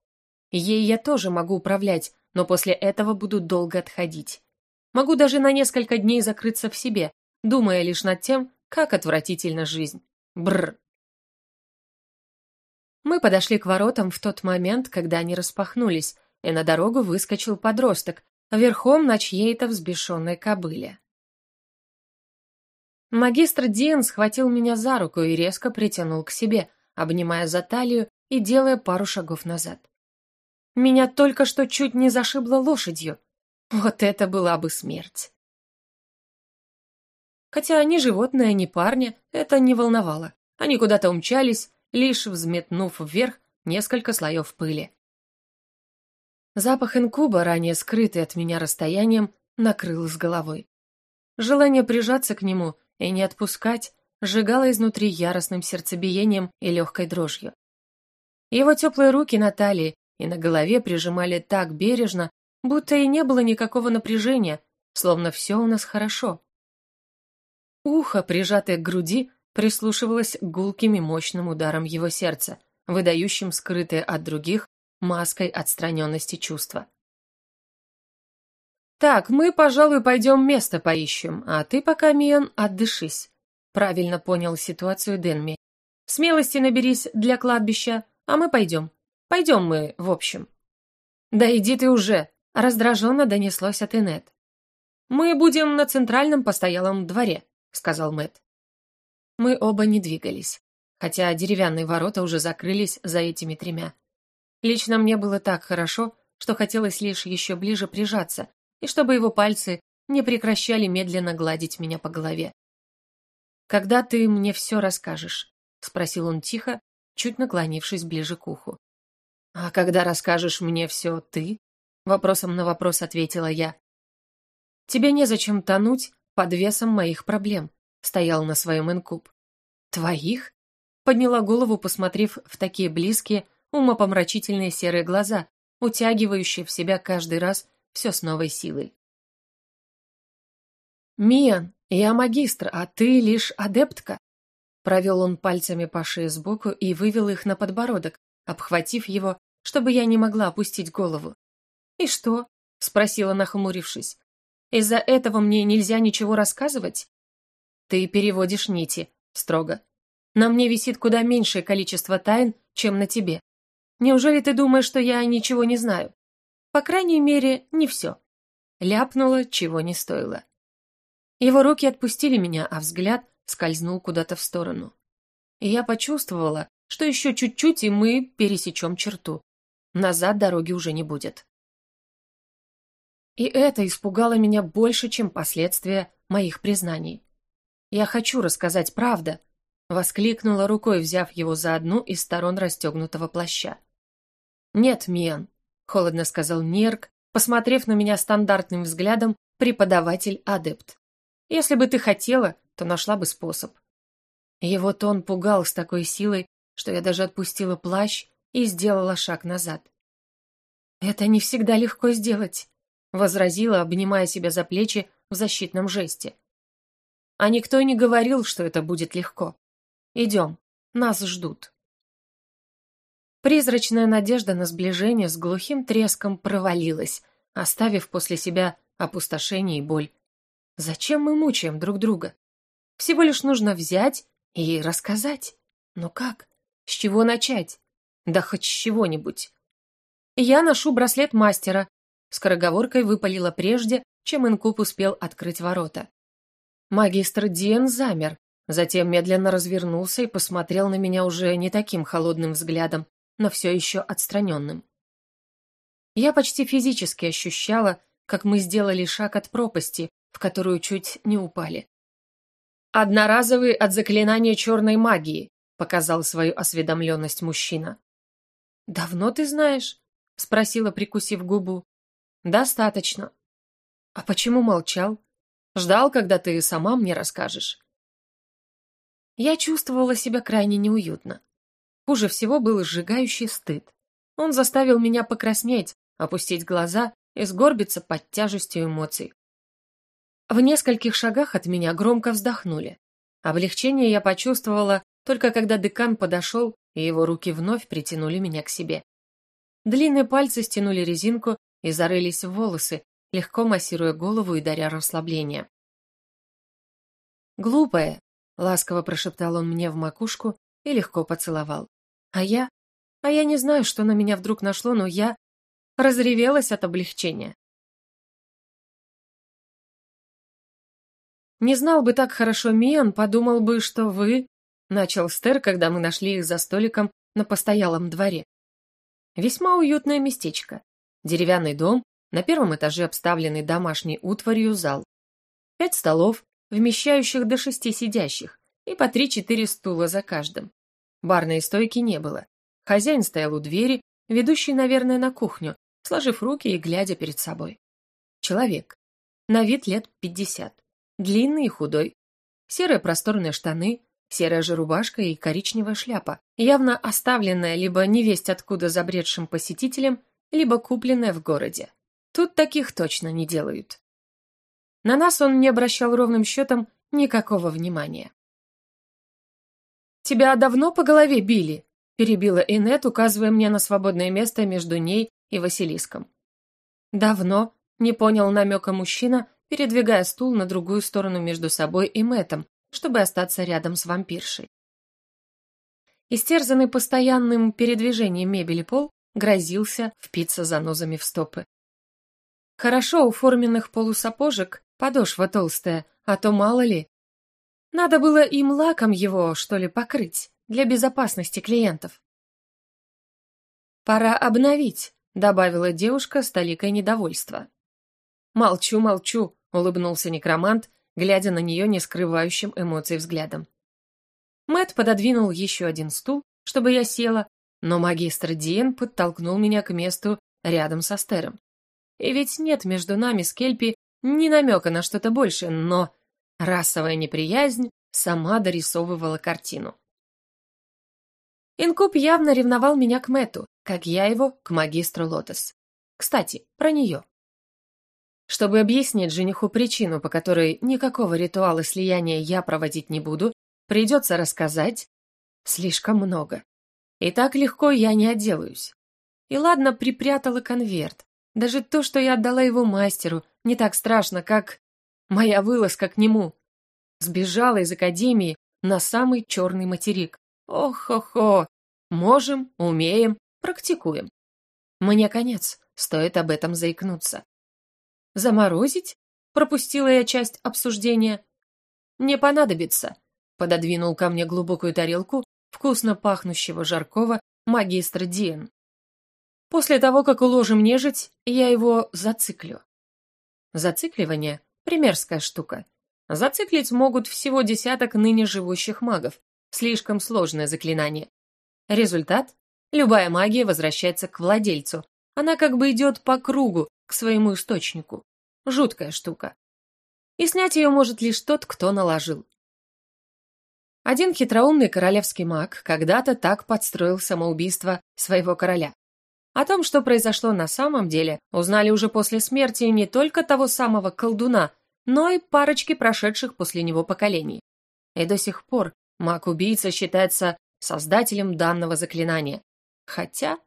Ей я тоже могу управлять, но после этого буду долго отходить. Могу даже на несколько дней закрыться в себе, думая лишь над тем, как отвратительна жизнь. Бррр. Мы подошли к воротам в тот момент, когда они распахнулись, и на дорогу выскочил подросток, верхом на чьей-то взбешенной кобыле. Магистр Дин схватил меня за руку и резко притянул к себе, обнимая за талию и делая пару шагов назад. Меня только что чуть не зашибло лошадью, вот это была бы смерть. Хотя ни животное, ни парня это не волновало. Они куда-то умчались, лишь взметнув вверх несколько слоев пыли. Запах инкуба, ранее скрытый от меня расстоянием, накрыл с головой. Желание прижаться к нему и не отпускать сжигало изнутри яростным сердцебиением и легкой дрожью. Его теплые руки на талии и на голове прижимали так бережно, будто и не было никакого напряжения, словно все у нас хорошо. Ухо, прижатое к груди, прислушивалось к гулким и мощным ударам его сердца, выдающим скрытые от других маской отстраненности чувства. «Так, мы, пожалуй, пойдем место поищем, а ты пока, Миан, отдышись», — правильно понял ситуацию Денми. «Смелости наберись для кладбища, а мы пойдем. Пойдем мы, в общем». «Да иди ты уже», Раздраженно донеслось от Инет. «Мы будем на центральном постоялом дворе», — сказал Мэт. Мы оба не двигались, хотя деревянные ворота уже закрылись за этими тремя. Лично мне было так хорошо, что хотелось лишь еще ближе прижаться, и чтобы его пальцы не прекращали медленно гладить меня по голове. «Когда ты мне все расскажешь?» — спросил он тихо, чуть наклонившись ближе к уху. «А когда расскажешь мне все ты?» Вопросом на вопрос ответила я. «Тебе незачем тонуть под весом моих проблем», стоял на своем инкуб. «Твоих?» Подняла голову, посмотрев в такие близкие, умопомрачительные серые глаза, утягивающие в себя каждый раз все с новой силой. «Миан, я магистр, а ты лишь адептка», Провел он пальцами по шее сбоку и вывел их на подбородок, обхватив его, чтобы я не могла опустить голову. «И что?» — спросила, нахмурившись. «Из-за этого мне нельзя ничего рассказывать?» «Ты переводишь нити», — строго. «На мне висит куда меньшее количество тайн, чем на тебе. Неужели ты думаешь, что я ничего не знаю? По крайней мере, не все». Ляпнула, чего не стоило. Его руки отпустили меня, а взгляд скользнул куда-то в сторону. И я почувствовала, что еще чуть-чуть, и мы пересечем черту. Назад дороги уже не будет. И это испугало меня больше, чем последствия моих признаний. «Я хочу рассказать правду», — воскликнула рукой, взяв его за одну из сторон расстегнутого плаща. «Нет, Миан», — холодно сказал Нерк, посмотрев на меня стандартным взглядом преподаватель-адепт. «Если бы ты хотела, то нашла бы способ». Его тон пугал с такой силой, что я даже отпустила плащ и сделала шаг назад. «Это не всегда легко сделать», возразила, обнимая себя за плечи в защитном жесте. А никто не говорил, что это будет легко. Идем. Нас ждут. Призрачная надежда на сближение с глухим треском провалилась, оставив после себя опустошение и боль. Зачем мы мучаем друг друга? Всего лишь нужно взять и рассказать. Но как? С чего начать? Да хоть чего-нибудь. Я ношу браслет мастера. Скороговоркой выпалила прежде, чем инкуб успел открыть ворота. Магистр Диен замер, затем медленно развернулся и посмотрел на меня уже не таким холодным взглядом, но все еще отстраненным. Я почти физически ощущала, как мы сделали шаг от пропасти, в которую чуть не упали. «Одноразовый от заклинания черной магии», — показал свою осведомленность мужчина. «Давно ты знаешь?» — спросила, прикусив губу. «Достаточно». «А почему молчал? Ждал, когда ты сама мне расскажешь». Я чувствовала себя крайне неуютно. Хуже всего был сжигающий стыд. Он заставил меня покраснеть, опустить глаза и сгорбиться под тяжестью эмоций. В нескольких шагах от меня громко вздохнули. Облегчение я почувствовала только когда декан подошел, и его руки вновь притянули меня к себе. Длинные пальцы стянули резинку и зарылись в волосы, легко массируя голову и даря расслабление. «Глупая», — ласково прошептал он мне в макушку и легко поцеловал. А я? А я не знаю, что на меня вдруг нашло, но я разревелась от облегчения. «Не знал бы так хорошо Миан, подумал бы, что вы...» Начал Стер, когда мы нашли их за столиком на постоялом дворе. Весьма уютное местечко. Деревянный дом, на первом этаже обставленный домашней утварью зал. Пять столов, вмещающих до шести сидящих, и по три-четыре стула за каждым. Барной стойки не было. Хозяин стоял у двери, ведущий, наверное, на кухню, сложив руки и глядя перед собой. Человек. На вид лет пятьдесят. Длинный и худой. Серые просторные штаны, серая же рубашка и коричневая шляпа, явно оставленная либо невесть откуда забредшим посетителем, либо купленная в городе. Тут таких точно не делают. На нас он не обращал ровным счетом никакого внимания. «Тебя давно по голове били?» – перебила Инет, указывая мне на свободное место между ней и Василиском. «Давно», – не понял намека мужчина, передвигая стул на другую сторону между собой и Мэтом, чтобы остаться рядом с вампиршей. Истерзанный постоянным передвижением мебели пол грозился впиться занозами в стопы. Хорошо у форменных полусапожек подошва толстая, а то мало ли. Надо было им лаком его, что ли, покрыть, для безопасности клиентов. «Пора обновить», — добавила девушка с толикой недовольства. «Молчу, молчу», — улыбнулся некромант, глядя на нее не скрывающим эмоций взглядом. Мэт пододвинул еще один стул, чтобы я села, но магистр Диен подтолкнул меня к месту рядом со Стером. И ведь нет между нами с Кельпи ни намека на что-то большее, но Расовая неприязнь сама дорисовывала картину. Инкуб явно ревновал меня к Мэту, как я его к магистру Лотос. Кстати, про нее. Чтобы объяснить жениху причину, по которой никакого ритуала слияния я проводить не буду, придется рассказать слишком много. И так легко я не отделаюсь. И ладно, припрятала конверт. Даже то, что я отдала его мастеру, не так страшно, как Моя вылазка к нему. Сбежала из академии на самый черный материк. Ох-хо-хо. Можем, умеем, практикуем. Мне конец, стоит об этом заикнуться. Заморозить? Пропустила я часть обсуждения. Не понадобится. Пододвинул ко мне глубокую тарелку вкусно пахнущего жаркого магистр Диен. После того, как уложим нежить, я его зациклю. Зацикливание Примерская штука. Зациклить могут всего десяток ныне живущих магов. Слишком сложное заклинание. Результат? Любая магия возвращается к владельцу. Она как бы идет по кругу, к своему источнику. Жуткая штука. И снять ее может лишь тот, кто наложил. Один хитроумный королевский маг когда-то так подстроил самоубийство своего короля. О том, что произошло на самом деле, узнали уже после смерти не только того самого колдуна, но и парочки прошедших после него поколений. И до сих пор маг-убийца считается создателем данного заклинания. Хотя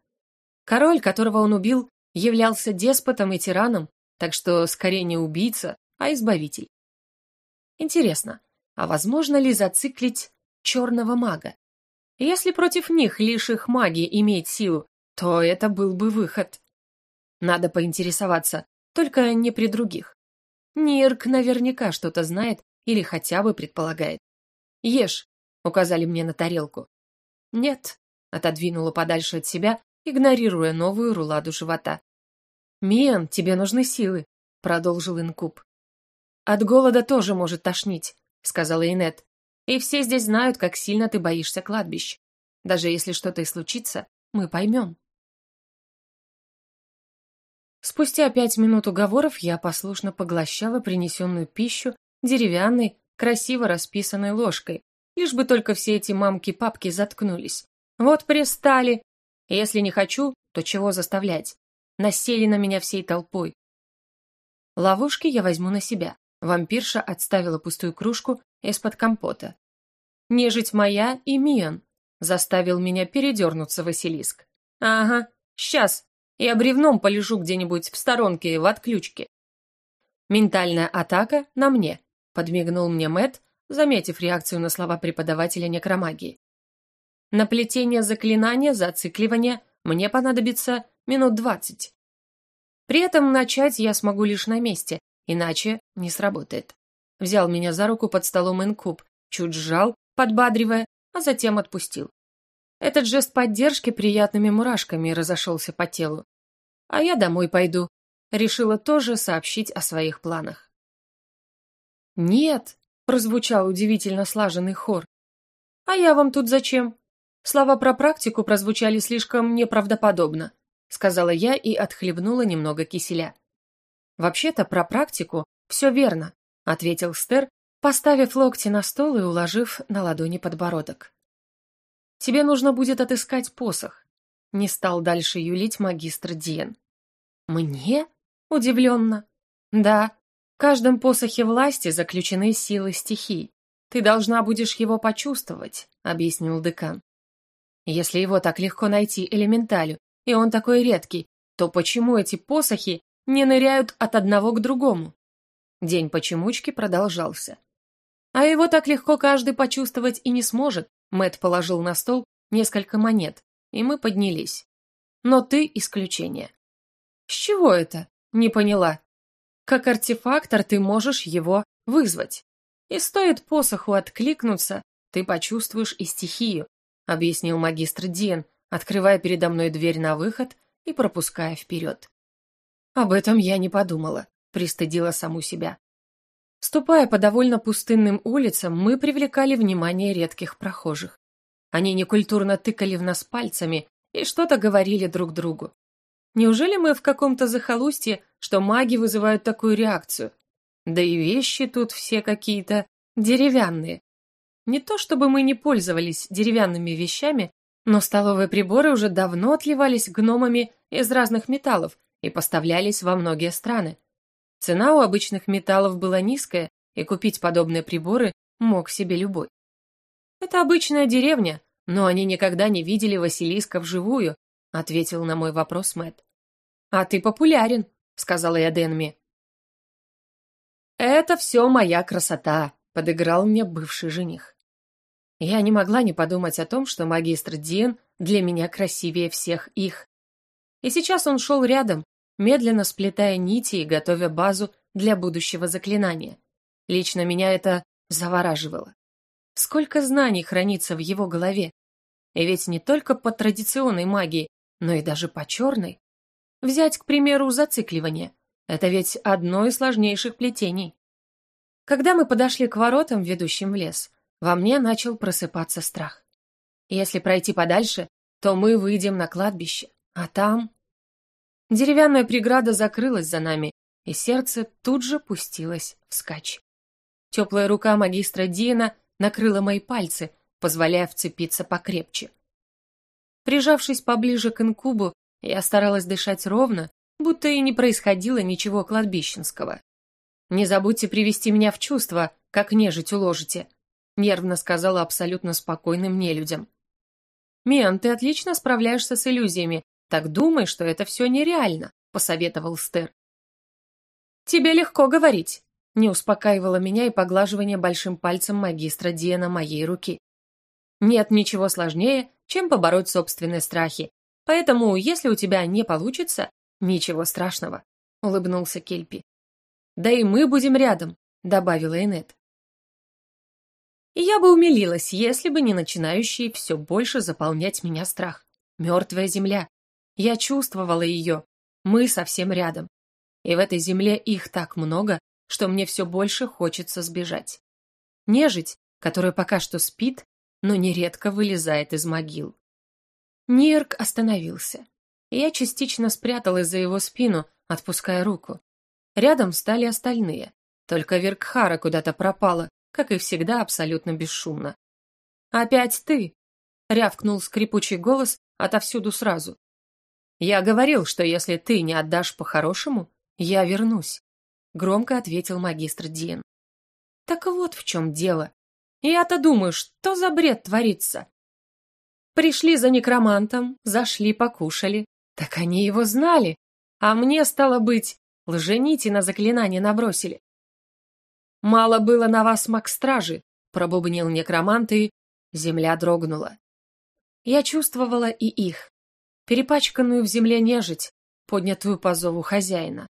король, которого он убил, являлся деспотом и тираном, так что скорее не убийца, а избавитель. Интересно, а возможно ли зациклить черного мага? Если против них лишь их магия имеет силу, то это был бы выход. Надо поинтересоваться, только не при других. Нирк наверняка что-то знает или хотя бы предполагает. «Ешь», — указали мне на тарелку. «Нет», — отодвинула подальше от себя, игнорируя новую руладу живота. «Миан, тебе нужны силы», — продолжил инкуб. «От голода тоже может тошнить», — сказала Инет. «И все здесь знают, как сильно ты боишься кладбищ. Даже если что-то и случится, мы поймем». Спустя пять минут уговоров я послушно поглощала принесенную пищу деревянной, красиво расписанной ложкой, лишь бы только все эти мамки-папки заткнулись. Вот пристали. Если не хочу, то чего заставлять? Насели на меня всей толпой. Ловушки я возьму на себя. Вампирша отставила пустую кружку из-под компота. «Нежить моя и Миан», — заставил меня передернуться Василиск. «Ага, сейчас, я бревном полежу где-нибудь в сторонке в отключке». «Ментальная атака на мне», — подмигнул мне Мэт, заметив реакцию на слова преподавателя некромагии. «На плетение заклинания зацикливания мне понадобится минут двадцать. При этом начать я смогу лишь на месте, иначе не сработает. Взял меня за руку под столом инкуб, чуть сжал, подбадривая, а затем отпустил. Этот жест поддержки приятными мурашками разошелся по телу. А я домой пойду. Решила тоже сообщить о своих планах. «Нет», — прозвучал удивительно слаженный хор. «А я вам тут зачем?» Слова про практику прозвучали слишком неправдоподобно, сказала я и отхлебнула немного киселя. «Вообще-то про практику все верно», — ответил Стер, поставив локти на стол и уложив на ладони подбородок. «Тебе нужно будет отыскать посох», — не стал дальше юлить магистр Диен. «Мне?» — удивленно. «Да, в каждом посохе власти заключены силы стихий. Ты должна будешь его почувствовать», — объяснил декан. «Если его так легко найти элементалю, и он такой редкий, то почему эти посохи не ныряют от одного к другому. День почемучки продолжался. А его так легко каждый почувствовать и не сможет. Мэт положил на стол несколько монет, и мы поднялись. Но ты исключение. С чего это? Не поняла. Как артефактор ты можешь его вызвать. И стоит посоху откликнуться, ты почувствуешь и стихию, объяснил магистр Диен, открывая передо мной дверь на выход и пропуская вперед. Об этом я не подумала, пристыдила саму себя. Ступая по довольно пустынным улицам, мы привлекали внимание редких прохожих. Они некультурно тыкали в нас пальцами и что-то говорили друг другу. Неужели мы в каком-то захолустье, что маги вызывают такую реакцию? Да и вещи тут все какие-то деревянные. Не то чтобы мы не пользовались деревянными вещами, но столовые приборы уже давно отливались гномами из разных металлов и поставлялись во многие страны. Цена у обычных металлов была низкая, и купить подобные приборы мог себе любой. «Это обычная деревня, но они никогда не видели Василиска вживую», ответил на мой вопрос Мэт. «А ты популярен», — сказала я Денми. «Это все моя красота», — подыграл мне бывший жених. Я не могла не подумать о том, что магистр Диен для меня красивее всех их. И сейчас он шел рядом, медленно сплетая нити и готовя базу для будущего заклинания. Лично меня это завораживало. Сколько знаний хранится в его голове. И ведь не только по традиционной магии, но и даже по черной. Взять, к примеру, зацикливание. Это ведь одно из сложнейших плетений. Когда мы подошли к воротам, ведущим в лес, во мне начал просыпаться страх. Если пройти подальше, то мы выйдем на кладбище, а там... Деревянная преграда закрылась за нами, и сердце тут же пустилось вскачь. Теплая рука магистра Дина накрыла мои пальцы, позволяя вцепиться покрепче. Прижавшись поближе к инкубу, я старалась дышать ровно, будто и не происходило ничего кладбищенского. «Не забудьте привести меня в чувство, как нежить уложите», нервно сказала абсолютно спокойным нелюдям. «Мен, ты отлично справляешься с иллюзиями, так думай, что это все нереально», — посоветовал Стер. «Тебе легко говорить», — не успокаивало меня и поглаживание большим пальцем магистра Диана моей руки. «Нет ничего сложнее, чем побороть собственные страхи, поэтому, если у тебя не получится, ничего страшного», — улыбнулся Кельпи. «Да и мы будем рядом», — добавила Энет. И я бы умилилась, если бы не начинающий все больше заполнять меня страх. Мертвая земля. Я чувствовала ее. Мы совсем рядом. И в этой земле их так много, что мне все больше хочется сбежать. Нежить, которая пока что спит, но нередко вылезает из могил. Нирк остановился. Я частично спряталась за его спину, отпуская руку. Рядом стали остальные. Только Веркхара куда-то пропала, как и всегда, абсолютно бесшумно. «Опять ты!» — рявкнул скрипучий голос отовсюду сразу. «Я говорил, что если ты не отдашь по-хорошему, я вернусь», — громко ответил магистр Диен. «Так вот в чем дело. Я-то думаю, что за бред творится?» Пришли за некромантом, зашли, покушали. Так они его знали. А мне, стало быть, лженити на заклинание набросили. «Мало было на вас маг-стражи», — пробубнил некромант, и земля дрогнула. Я чувствовала и их, перепачканную в земле нежить, поднятую по зову хозяина.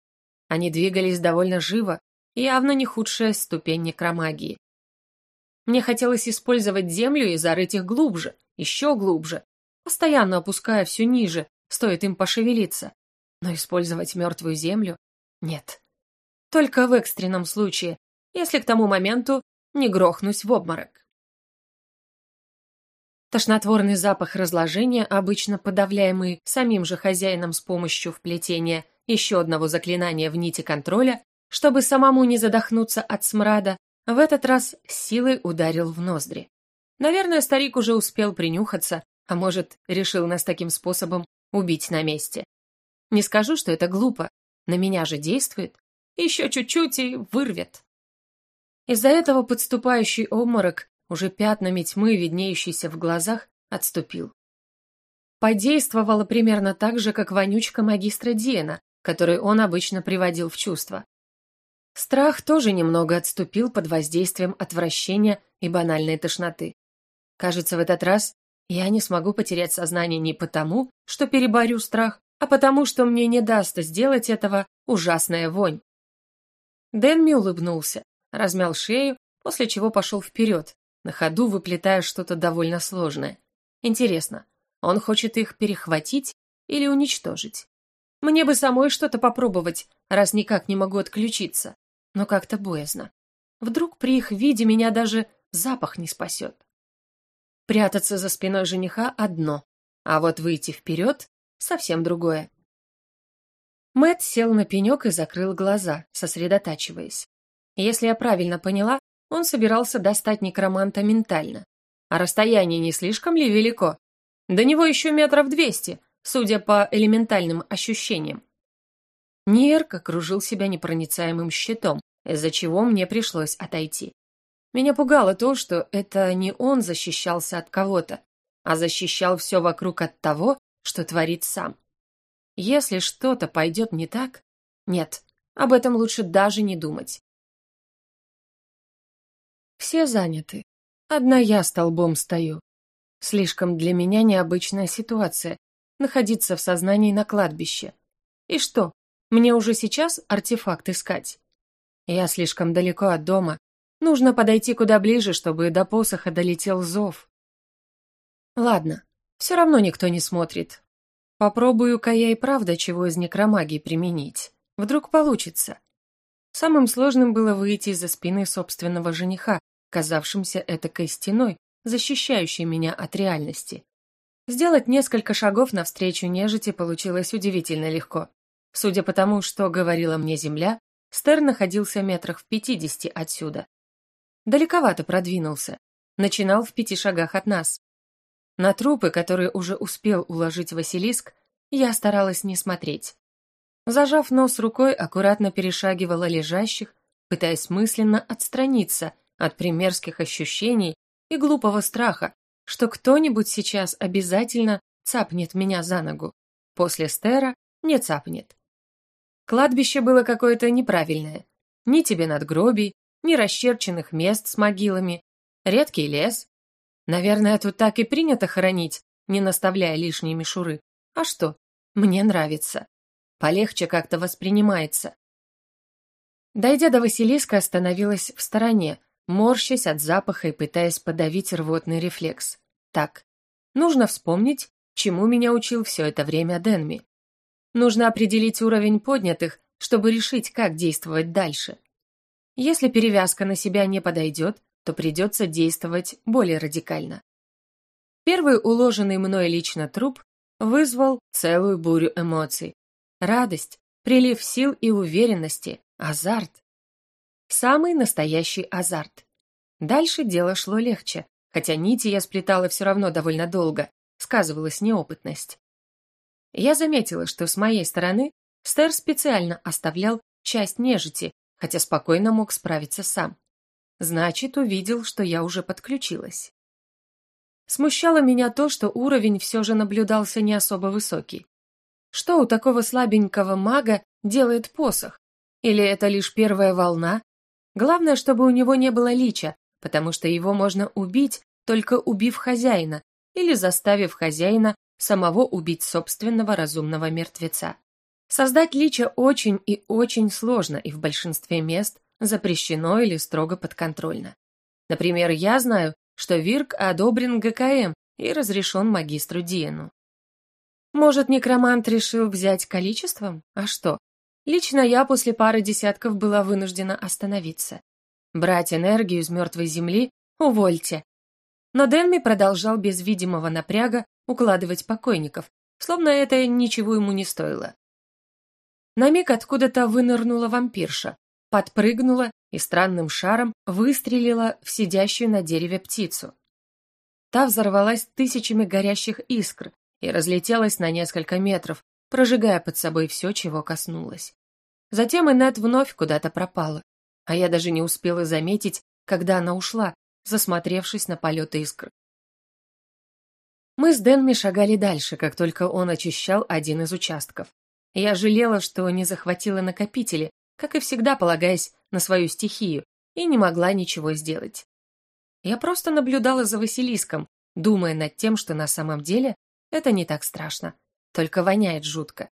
Они двигались довольно живо, явно не худшая ступень некромагии. Мне хотелось использовать землю и зарыть их глубже, еще глубже, постоянно опуская все ниже, стоит им пошевелиться. Но использовать мертвую землю? Нет. Только в экстренном случае, если к тому моменту не грохнусь в обморок. Тошнотворный запах разложения, обычно подавляемый самим же хозяином с помощью вплетения еще одного заклинания в нити контроля, чтобы самому не задохнуться от смрада, в этот раз силой ударил в ноздри. Наверное, старик уже успел принюхаться, а может, решил нас таким способом убить на месте. Не скажу, что это глупо, на меня же действует. Еще чуть-чуть и вырвет. Из-за этого подступающий обморок, уже пятнами тьмы, виднеющийся в глазах, отступил. Подействовало примерно так же, как вонючка магистра Диена, который он обычно приводил в чувство. Страх тоже немного отступил под воздействием отвращения и банальной тошноты. Кажется, в этот раз я не смогу потерять сознание не потому, что переборю страх, а потому, что мне не даст сделать этого ужасная вонь. Дэнми улыбнулся размял шею, после чего пошел вперед, на ходу выплетая что-то довольно сложное. Интересно, он хочет их перехватить или уничтожить? Мне бы самой что-то попробовать, раз никак не могу отключиться, но как-то боязно. Вдруг при их виде меня даже запах не спасет. Прятаться за спиной жениха одно, а вот выйти вперед совсем другое. Мэт сел на пенек и закрыл глаза, сосредотачиваясь. Если я правильно поняла, он собирался достать некроманта ментально. А расстояние не слишком ли велико? До него еще метров двести, судя по элементальным ощущениям. Нерк окружил себя непроницаемым щитом, из-за чего мне пришлось отойти. Меня пугало то, что это не он защищался от кого-то, а защищал все вокруг от того, что творит сам. Если что-то пойдет не так, нет, об этом лучше даже не думать. Все заняты. Одна я столбом стою. Слишком для меня необычная ситуация — находиться в сознании на кладбище. И что, мне уже сейчас артефакт искать? Я слишком далеко от дома. Нужно подойти куда ближе, чтобы до посоха долетел зов. Ладно, все равно никто не смотрит. Попробую-ка я и правда чего из некромагии применить. Вдруг получится. Самым сложным было выйти из-за спины собственного жениха, казавшимся этакой стеной, защищающей меня от реальности. Сделать несколько шагов навстречу нежити получилось удивительно легко. Судя по тому, что говорила мне земля, Стер находился метрах в пятидесяти отсюда. Далековато продвинулся. Начинал в пяти шагах от нас. На трупы, которые уже успел уложить Василиск, я старалась не смотреть. Зажав нос рукой, аккуратно перешагивала лежащих, пытаясь мысленно отстраниться от примерских ощущений и глупого страха, что кто-нибудь сейчас обязательно цапнет меня за ногу. После стера не цапнет. Кладбище было какое-то неправильное. Ни тебе надгробий, ни расчерченных мест с могилами, редкий лес. Наверное, тут так и принято хоронить, не наставляя лишние мишуры. А что? Мне нравится. Полегче как-то воспринимается. Дойдя до Василиска, остановилась в стороне, морщась от запаха и пытаясь подавить рвотный рефлекс. Так, нужно вспомнить, чему меня учил все это время Денми. Нужно определить уровень поднятых, чтобы решить, как действовать дальше. Если перевязка на себя не подойдет, то придется действовать более радикально. Первый уложенный мной лично труп вызвал целую бурю эмоций. Радость, прилив сил и уверенности, азарт. Самый настоящий азарт. Дальше дело шло легче, хотя нити я сплетала все равно довольно долго, сказывалась неопытность. Я заметила, что с моей стороны Стер специально оставлял часть нежити, хотя спокойно мог справиться сам. Значит, увидел, что я уже подключилась. Смущало меня то, что уровень все же наблюдался не особо высокий. Что у такого слабенького мага делает посох? Или это лишь первая волна? Главное, чтобы у него не было лича, потому что его можно убить, только убив хозяина, или заставив хозяина самого убить собственного разумного мертвеца. Создать лича очень и очень сложно и в большинстве мест запрещено или строго подконтрольно. Например, я знаю, что Вирк одобрен ГКМ и разрешен магистру Диену. Может, некромант решил взять количеством? А что? Лично я после пары десятков была вынуждена остановиться. Брать энергию из мертвой земли – увольте. Но Денми продолжал без видимого напряга укладывать покойников, словно это ничего ему не стоило. На миг откуда-то вынырнула вампирша, подпрыгнула и странным шаром выстрелила в сидящую на дереве птицу. Та взорвалась тысячами горящих искр и разлетелась на несколько метров, прожигая под собой все, чего коснулась. Затем Инет вновь куда-то пропала, а я даже не успела заметить, когда она ушла, засмотревшись на полет искр. Мы с Дэнми шагали дальше, как только он очищал один из участков. Я жалела, что не захватила накопители, как и всегда полагаясь на свою стихию, и не могла ничего сделать. Я просто наблюдала за Василиском, думая над тем, что на самом деле это не так страшно, только воняет жутко.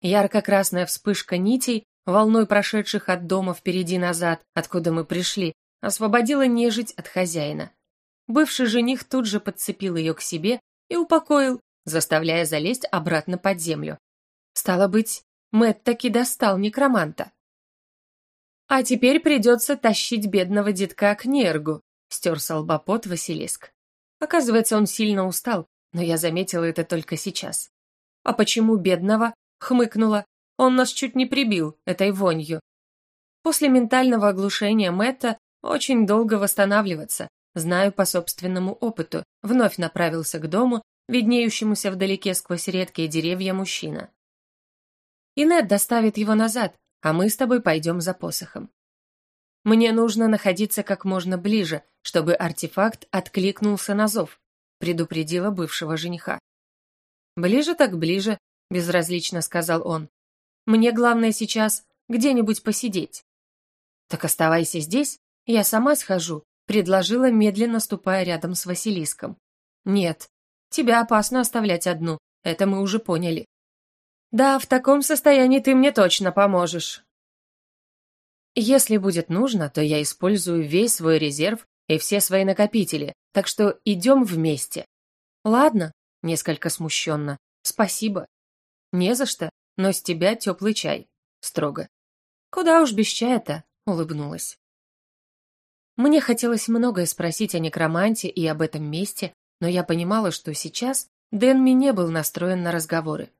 Ярко-красная вспышка нитей, волной прошедших от дома впереди назад, откуда мы пришли, освободила нежить от хозяина. Бывший жених тут же подцепил ее к себе и упокоил, заставляя залезть обратно под землю. Стало быть, Мэтт таки достал некроманта. А теперь придется тащить бедного детка к Нергу, стер с Василиск. Оказывается, он сильно устал, но я заметила это только сейчас. А почему бедного? Хмыкнула. Он нас чуть не прибил этой вонью. После ментального оглушения Мэтта очень долго восстанавливаться, знаю по собственному опыту, вновь направился к дому, виднеющемуся вдалеке сквозь редкие деревья мужчина. Инет доставит его назад, а мы с тобой пойдем за посохом. Мне нужно находиться как можно ближе, чтобы артефакт откликнулся на зов, предупредила бывшего жениха. Ближе так ближе, безразлично сказал он. Мне главное сейчас где-нибудь посидеть. Так оставайся здесь, я сама схожу, предложила, медленно ступая рядом с Василиском. Нет, тебя опасно оставлять одну, это мы уже поняли. Да, в таком состоянии ты мне точно поможешь. Если будет нужно, то я использую весь свой резерв и все свои накопители, так что идем вместе. Ладно, несколько смущенно. Спасибо. Не за что, но с тебя теплый чай. Строго. Куда уж без чая-то, улыбнулась. Мне хотелось многое спросить о некроманте и об этом месте, но я понимала, что сейчас Дэнми не был настроен на разговоры.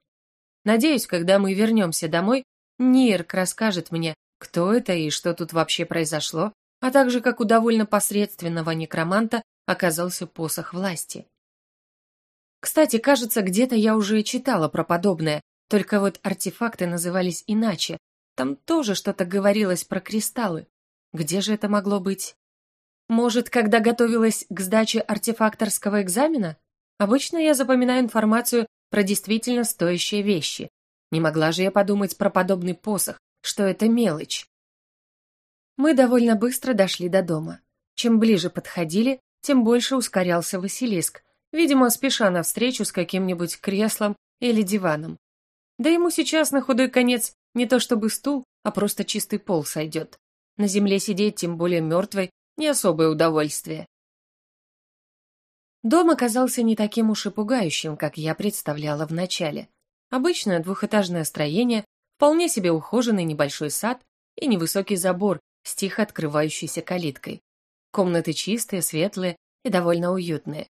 Надеюсь, когда мы вернемся домой, Нирк расскажет мне, кто это и что тут вообще произошло, а также как у довольно посредственного некроманта оказался посох власти. Кстати, кажется, где-то я уже читала про подобное, только вот артефакты назывались иначе. Там тоже что-то говорилось про кристаллы. Где же это могло быть? Может, когда готовилась к сдаче артефакторского экзамена? Обычно я запоминаю информацию про действительно стоящие вещи. Не могла же я подумать про подобный посох, что это мелочь. Мы довольно быстро дошли до дома. Чем ближе подходили, тем больше ускорялся Василиск, видимо, спеша навстречу с каким-нибудь креслом или диваном. Да ему сейчас на худой конец не то чтобы стул, а просто чистый пол сойдет. На земле сидеть, тем более мертвой, не особое удовольствие. Дом оказался не таким уж и пугающим, как я представляла вначале. Обычное двухэтажное строение, вполне себе ухоженный небольшой сад и невысокий забор с тихо открывающейся калиткой. Комнаты чистые, светлые и довольно уютные.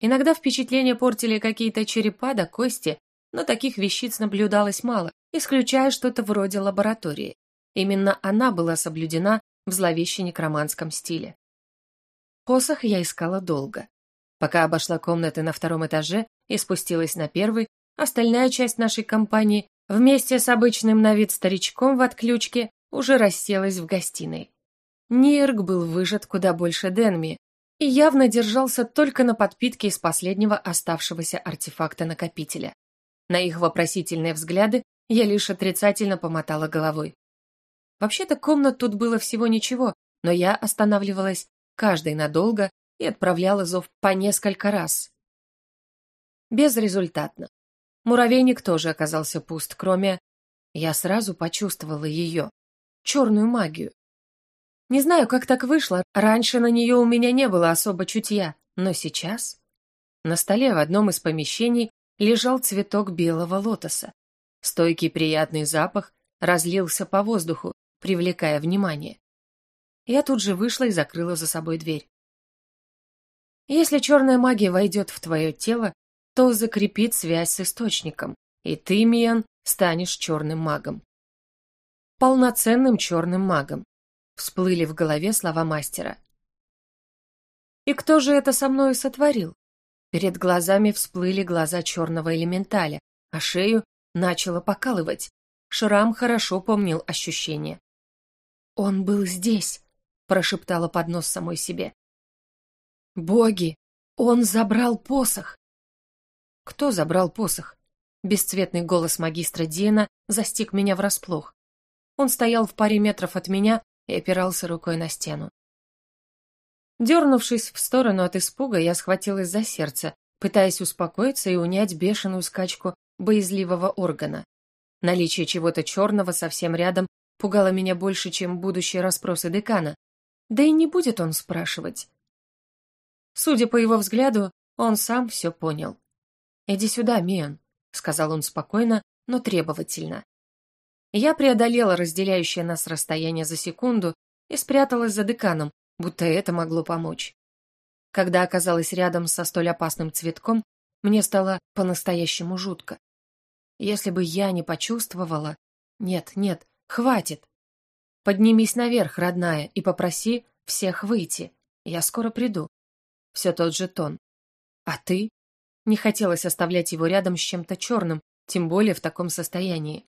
Иногда впечатление портили какие-то черепа да кости, но таких вещиц наблюдалось мало, исключая что-то вроде лаборатории. Именно она была соблюдена в зловеще некроманском стиле. Посох я искала долго. Пока обошла комнаты на втором этаже и спустилась на первый, остальная часть нашей компании вместе с обычным на вид старичком в отключке уже расселась в гостиной. Нирк был выжат куда больше Денми и явно держался только на подпитке из последнего оставшегося артефакта-накопителя. На их вопросительные взгляды я лишь отрицательно помотала головой. Вообще-то комнат тут было всего ничего, но я останавливалась каждой надолго и отправляла зов по несколько раз. Безрезультатно. Муравейник тоже оказался пуст, кроме... Я сразу почувствовала ее. Черную магию. Не знаю, как так вышло, раньше на нее у меня не было особо чутья, но сейчас... На столе в одном из помещений лежал цветок белого лотоса. Стойкий приятный запах разлился по воздуху, привлекая внимание. Я тут же вышла и закрыла за собой дверь. Если черная магия войдет в твое тело, то закрепит связь с источником, и ты, Миан, станешь черным магом. Полноценным черным магом. Всплыли в голове слова мастера. И кто же это со мной сотворил? Перед глазами всплыли глаза черного элементаля, а шею начало покалывать. Шрам хорошо помнил ощущение. «Он был здесь», — прошептала под нос самой себе. «Боги! Он забрал посох!» «Кто забрал посох?» Бесцветный голос магистра Диена застиг меня врасплох. Он стоял в паре метров от меня и опирался рукой на стену. Дернувшись в сторону от испуга, я схватилась за сердце, пытаясь успокоиться и унять бешеную скачку боязливого органа. Наличие чего-то черного совсем рядом пугало меня больше, чем будущие расспросы декана. Да и не будет он спрашивать. Судя по его взгляду, он сам все понял. «Иди сюда, Миан», — сказал он спокойно, но требовательно. Я преодолела разделяющее нас расстояние за секунду и спряталась за деканом, будто это могло помочь. Когда оказалась рядом со столь опасным цветком, мне стало по-настоящему жутко. Если бы я не почувствовала... Нет, нет, хватит. Поднимись наверх, родная, и попроси всех выйти. Я скоро приду. Все тот же тон. А ты? Не хотелось оставлять его рядом с чем-то черным, тем более в таком состоянии.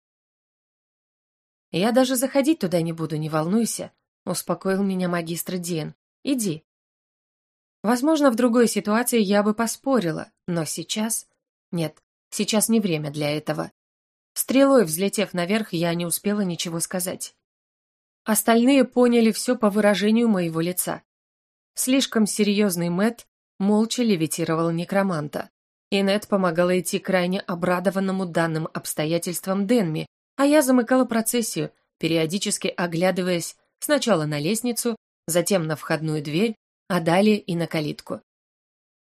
Я даже заходить туда не буду, не волнуйся. Успокоил меня магистр Диен. Иди. Возможно, в другой ситуации я бы поспорила, но сейчас... Нет, сейчас не время для этого. Стрелой взлетев наверх, я не успела ничего сказать. Остальные поняли все по выражению моего лица. Слишком серьезный Мэт молча левитировал некроманта. Инет помогала идти крайне обрадованному данным обстоятельствам Денми, а я замыкала процессию, периодически оглядываясь Сначала на лестницу, затем на входную дверь, а далее и на калитку.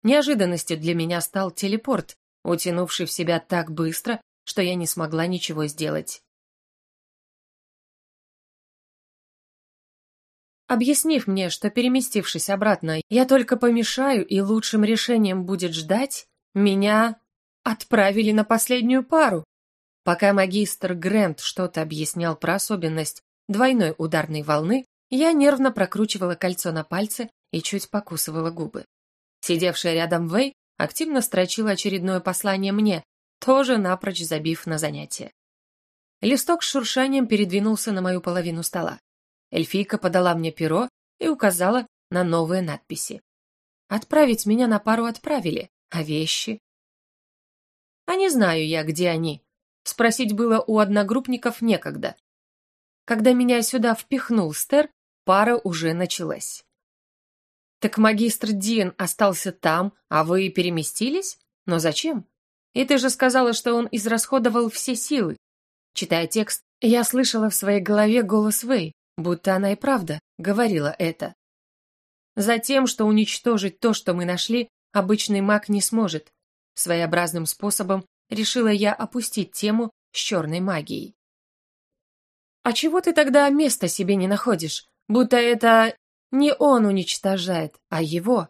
Неожиданностью для меня стал телепорт, утянувший в себя так быстро, что я не смогла ничего сделать. Объяснив мне, что переместившись обратно, я только помешаю и лучшим решением будет ждать, меня отправили на последнюю пару. Пока магистр Грент что-то объяснял про особенность двойной ударной волны, я нервно прокручивала кольцо на пальце и чуть покусывала губы. Сидевшая рядом Вэй активно строчила очередное послание мне, тоже напрочь забив на занятие. Листок с шуршанием передвинулся на мою половину стола. Эльфийка подала мне перо и указала, на новые надписи. Отправить меня на пару отправили, а вещи? А не знаю я, где они. Спросить было у одногруппников некогда. Когда меня сюда впихнул Стер, пара уже началась. «Так магистр Диен остался там, а вы переместились? Но зачем? И ты же сказала, что он израсходовал все силы». Читая текст, я слышала в своей голове голос Вэй, будто она и правда говорила это. Затем, что уничтожить то, что мы нашли, обычный маг не сможет. Своеобразным способом решила я опустить тему с черной магией. «А чего ты тогда места себе не находишь? Будто это не он уничтожает, а его?»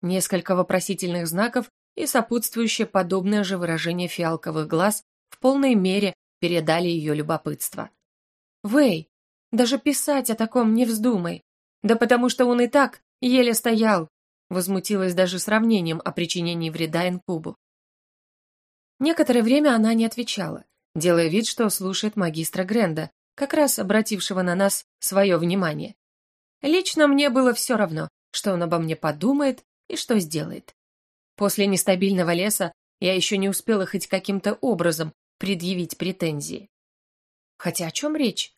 Несколько вопросительных знаков и сопутствующее подобное же выражение фиалковых глаз в полной мере передали ее любопытство. «Вэй, даже писать о таком не вздумай. Да потому что он и так еле стоял», возмутилась даже сравнением о причинении вреда инкубу. Некоторое время она не отвечала, делая вид, что слушает магистра Гренда, как раз обратившего на нас свое внимание. Лично мне было все равно, что он обо мне подумает и что сделает. После нестабильного леса я еще не успела хоть каким-то образом предъявить претензии. Хотя о чем речь?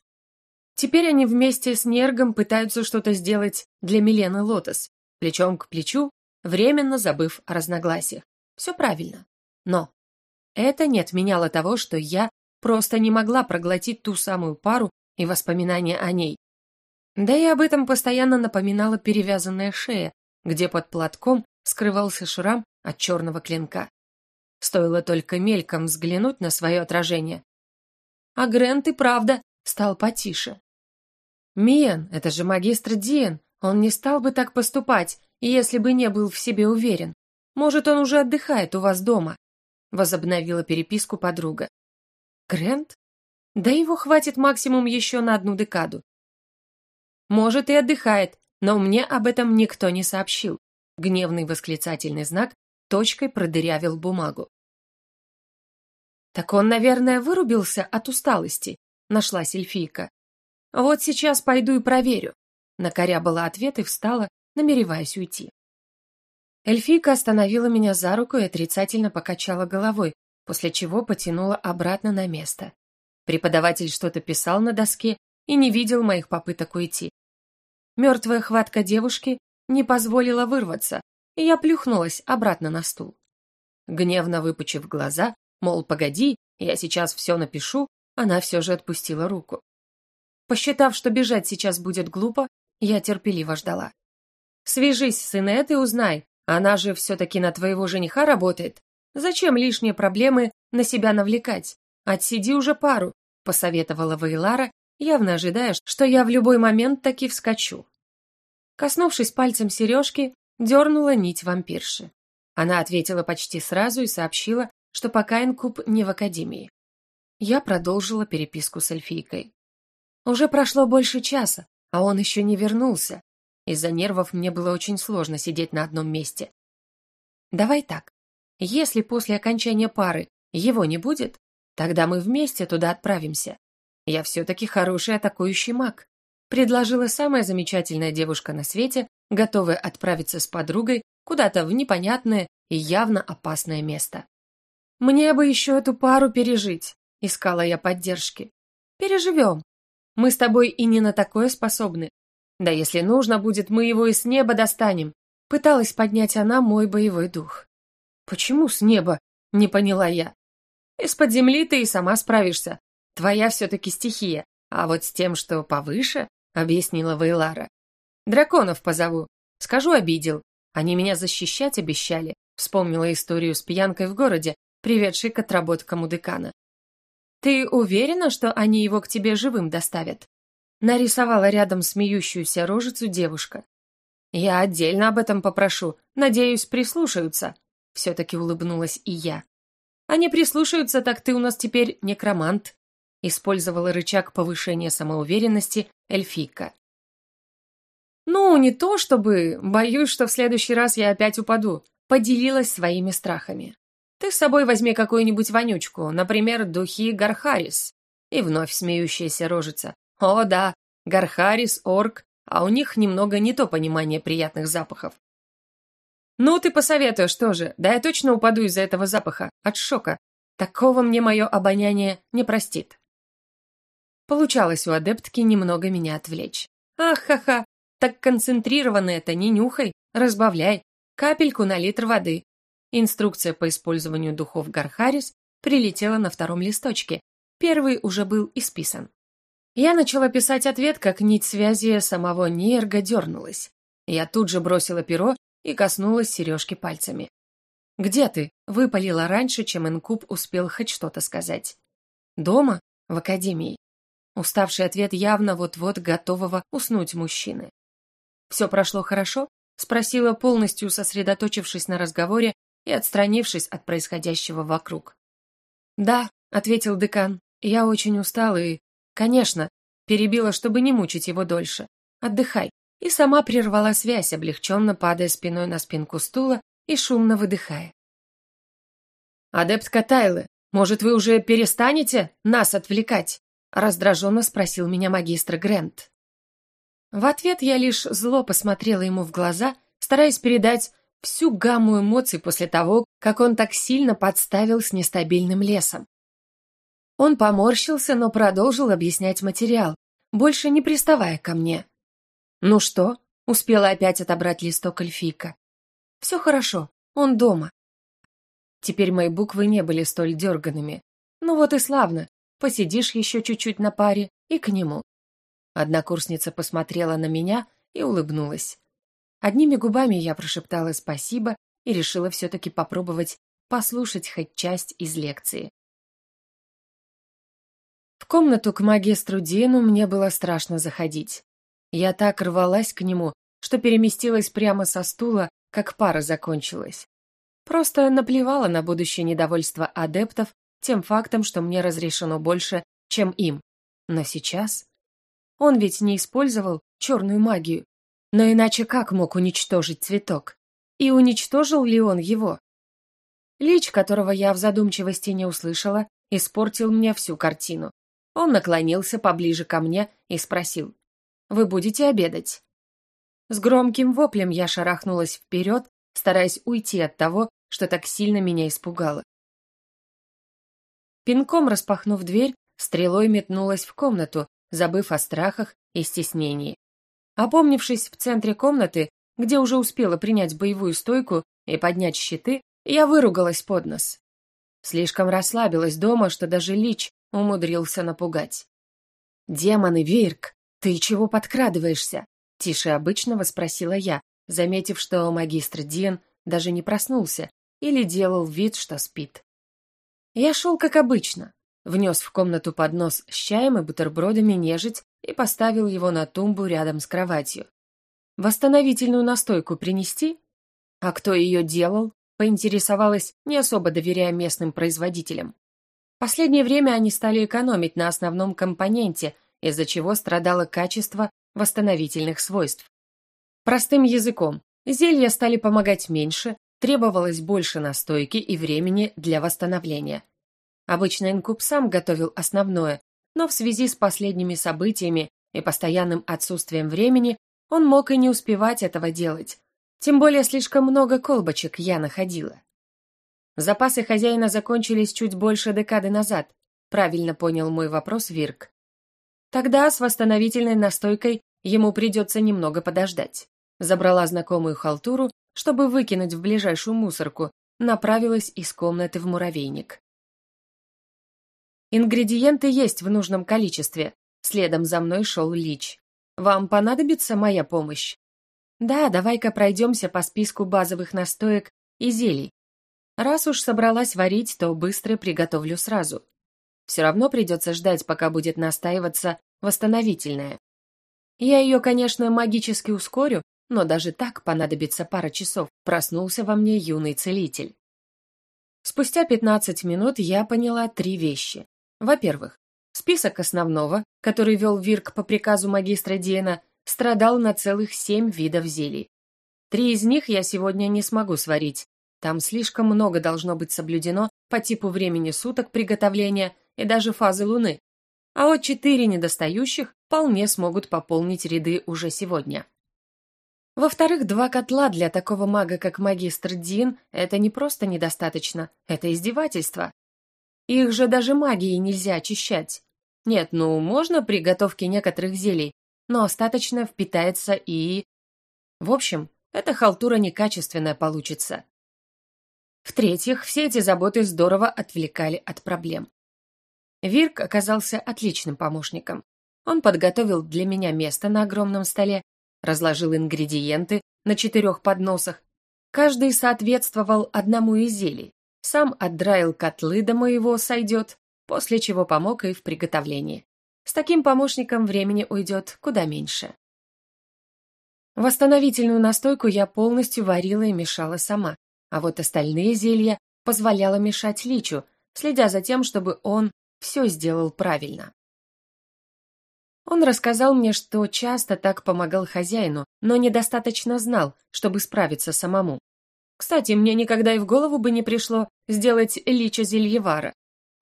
Теперь они вместе с Нергом пытаются что-то сделать для Милены Лотос, плечом к плечу, временно забыв о разногласиях. Все правильно. Но это не отменяло того, что я просто не могла проглотить ту самую пару и воспоминания о ней. Да и об этом постоянно напоминала перевязанная шея, где под платком скрывался шрам от черного клинка. Стоило только мельком взглянуть на свое отражение. А Грент и правда стал потише. «Миен, это же магистр Диен, он не стал бы так поступать, если бы не был в себе уверен. Может, он уже отдыхает у вас дома?» Возобновила переписку подруга. «Грент? Да его хватит максимум еще на одну декаду. Может, и отдыхает, но мне об этом никто не сообщил. Гневный восклицательный знак точкой продырявил бумагу. «Так он, наверное, вырубился от усталости», — нашла эльфийка. «Вот сейчас пойду и проверю». Накорябала ответ и встала, намереваясь уйти. Эльфийка остановила меня за руку и отрицательно покачала головой, после чего потянула обратно на место. Преподаватель что-то писал на доске и не видел моих попыток уйти. Мертвая хватка девушки не позволила вырваться, и я плюхнулась обратно на стул. Гневно выпучив глаза, Мол, погоди, я сейчас все напишу, она все же отпустила руку. Посчитав, что бежать сейчас будет глупо, я терпеливо ждала. «Свяжись с Инет и узнай, она же все-таки на твоего жениха работает. Зачем лишние проблемы на себя навлекать? Отсиди уже пару», — посоветовала Вейлара, явно ожидая, что я в любой момент таки вскочу. Коснувшись пальцем сережки, дернула нить вампирши. Она ответила почти сразу и сообщила, что пока инкуб не в академии. Я продолжила переписку с эльфийкой. Уже прошло больше часа, а он еще не вернулся. Из-за нервов мне было очень сложно сидеть на одном месте. Давай так. Если после окончания пары его не будет, тогда мы вместе туда отправимся. Я все-таки хороший атакующий маг. Предложила самая замечательная девушка на свете, готовая отправиться с подругой куда-то в непонятное и явно опасное место. Мне бы еще эту пару пережить, искала я поддержки. Переживем. Мы с тобой и не на такое способны. Да если нужно будет, мы его и с неба достанем. Пыталась поднять она мой боевой дух. Почему с неба? Не поняла я. Из-под земли ты и сама справишься. Твоя все-таки стихия. А вот с тем, что повыше, объяснила Вейлара. Драконов позову. Скажу, обидел. Они меня защищать обещали. Вспомнила историю с пьянкой в городе, приведший к отработкам у декана. «Ты уверена, что они его к тебе живым доставят?» Нарисовала рядом смеющуюся рожицу девушка. «Я отдельно об этом попрошу. Надеюсь, прислушаются». Все-таки улыбнулась и я. «Они прислушаются, так ты у нас теперь некромант», использовала рычаг повышения самоуверенности эльфийка. «Ну, не то чтобы. Боюсь, что в следующий раз я опять упаду», поделилась своими страхами. Ты с собой возьми какую-нибудь вонючку, например, духи Гархарис. И вновь смеющаяся рожица. О да, Гархарис, орк, а у них немного не то понимание приятных запахов. «Ну, ты посоветуешь тоже, да я точно упаду из-за этого запаха, от шока. Такого мне мое обоняние не простит». Получалось у адептки немного меня отвлечь. «Ах-ха-ха, так концентрированно это не нюхай, разбавляй, капельку на литр воды». Инструкция по использованию духов Гархарис прилетела на втором листочке, первый уже был исписан. Я начала писать ответ, как нить связи самого Нейрга дернулась. Я тут же бросила перо и коснулась сережки пальцами. «Где ты?» — выпалила раньше, чем Инкуб успел хоть что-то сказать. «Дома? В академии». Уставший ответ явно вот-вот готового уснуть мужчины. «Все прошло хорошо?» — спросила, полностью сосредоточившись на разговоре и отстранившись от происходящего вокруг. «Да», — ответил декан, — «я очень устал и...» «Конечно», — перебила, чтобы не мучить его дольше. «Отдыхай». И сама прервала связь, облегченно падая спиной на спинку стула и шумно выдыхая. «Адептка Тайлы, может, вы уже перестанете нас отвлекать?» раздраженно спросил меня магистр Грент. В ответ я лишь зло посмотрела ему в глаза, стараясь передать всю гамму эмоций после того, как он так сильно подставил с нестабильным лесом. Он поморщился, но продолжил объяснять материал, больше не приставая ко мне. «Ну что?» — успела опять отобрать листок эльфийка. «Все хорошо, он дома». Теперь мои буквы не были столь дерганными. Ну вот и славно, посидишь еще чуть-чуть на паре и к нему. Однокурсница посмотрела на меня и улыбнулась. Одними губами я прошептала спасибо и решила все-таки попробовать послушать хоть часть из лекции. Комнату к магистру Дину мне было страшно заходить. Я так рвалась к нему, что переместилась прямо со стула, как пара закончилась. Просто наплевала на будущее недовольство адептов тем фактом, что мне разрешено больше, чем им. Но сейчас... Он ведь не использовал черную магию. Но иначе как мог уничтожить цветок? И уничтожил ли он его? Лич, которого я в задумчивости не услышала, испортил мне всю картину. Он наклонился поближе ко мне и спросил, «Вы будете обедать?» С громким воплем я шарахнулась вперед, стараясь уйти от того, что так сильно меня испугало. Пинком распахнув дверь, стрелой метнулась в комнату, забыв о страхах и стеснении. Опомнившись в центре комнаты, где уже успела принять боевую стойку и поднять щиты, я выругалась под нос. Слишком расслабилась дома, что даже Лич умудрился напугать. «Демоны, Вирк, ты чего подкрадываешься?» Тише обычного спросила я, заметив, что магистр Диан даже не проснулся или делал вид, что спит. Я шел как обычно, внес в комнату поднос с чаем и бутербродами нежить и поставил его на тумбу рядом с кроватью. Восстановительную настойку принести? А кто ее делал? Поинтересовалась, не особо доверяя местным производителям. Последнее время они стали экономить на основном компоненте, из-за чего страдало качество восстановительных свойств. Простым языком, зелья стали помогать меньше, требовалось больше настойки и времени для восстановления. Обычно инкуб сам готовил основное, но в связи с последними событиями и постоянным отсутствием времени он мог и не успевать этого делать. Тем более слишком много колбочек я находила. Запасы хозяина закончились чуть больше декады назад, правильно понял мой вопрос Вирк. Тогда с восстановительной настойкой ему придется немного подождать. Забрала знакомую халтуру чтобы выкинуть в ближайшую мусорку, направилась из комнаты в муравейник. Ингредиенты есть в нужном количестве. Следом за мной шел Лич. Вам понадобится моя помощь? Да, давай-ка пройдемся по списку базовых настоек и зелий. Раз уж собралась варить, то быстро приготовлю сразу. Все равно придется ждать, пока будет настаиваться восстановительная. Я ее, конечно, магически ускорю, но даже так понадобится пара часов, проснулся во мне юный целитель. Спустя 15 минут я поняла три вещи. Во-первых, список основного, который вел Вирк по приказу магистра Диена, страдал на целых семь видов зелий. Три из них я сегодня не смогу сварить. Там слишком много должно быть соблюдено по типу времени суток приготовления и даже фазы Луны. А вот четыре недостающих вполне смогут пополнить ряды уже сегодня. Во-вторых, два котла для такого мага, как магистр Дин, это не просто недостаточно, это издевательство. Их же даже магией нельзя очищать. Нет, ну, можно при готовке некоторых зелий, но остаточно впитается и... В общем, эта халтура некачественная получится. В-третьих, все эти заботы здорово отвлекали от проблем. Вирк оказался отличным помощником. Он подготовил для меня место на огромном столе, разложил ингредиенты на четырех подносах. Каждый соответствовал одному из зелий. Сам отдраил котлы до моего сойдет, после чего помог и в приготовлении. С таким помощником времени уйдет куда меньше. Восстановительную настойку я полностью варила и мешала сама, а вот остальные зелья позволяла мешать личу, следя за тем, чтобы он все сделал правильно. Он рассказал мне, что часто так помогал хозяину, но недостаточно знал, чтобы справиться самому. Кстати, мне никогда и в голову бы не пришло сделать лича зельевара.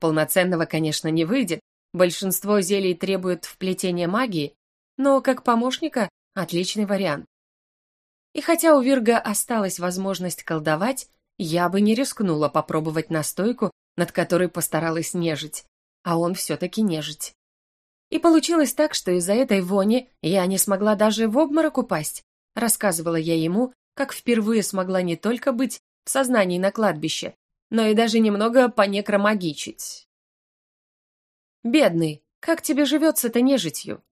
Полноценного, конечно, не выйдет, большинство зелий требует вплетения магии, но как помощника – отличный вариант. И хотя у Вирга осталась возможность колдовать, я бы не рискнула попробовать настойку, над которой постаралась нежить, а он все-таки нежить. И получилось так, что из-за этой вони я не смогла даже в обморок упасть. Рассказывала я ему, как впервые смогла не только быть в сознании на кладбище, но и даже немного понекромагичить. «Бедный, как тебе живется-то нежитью?»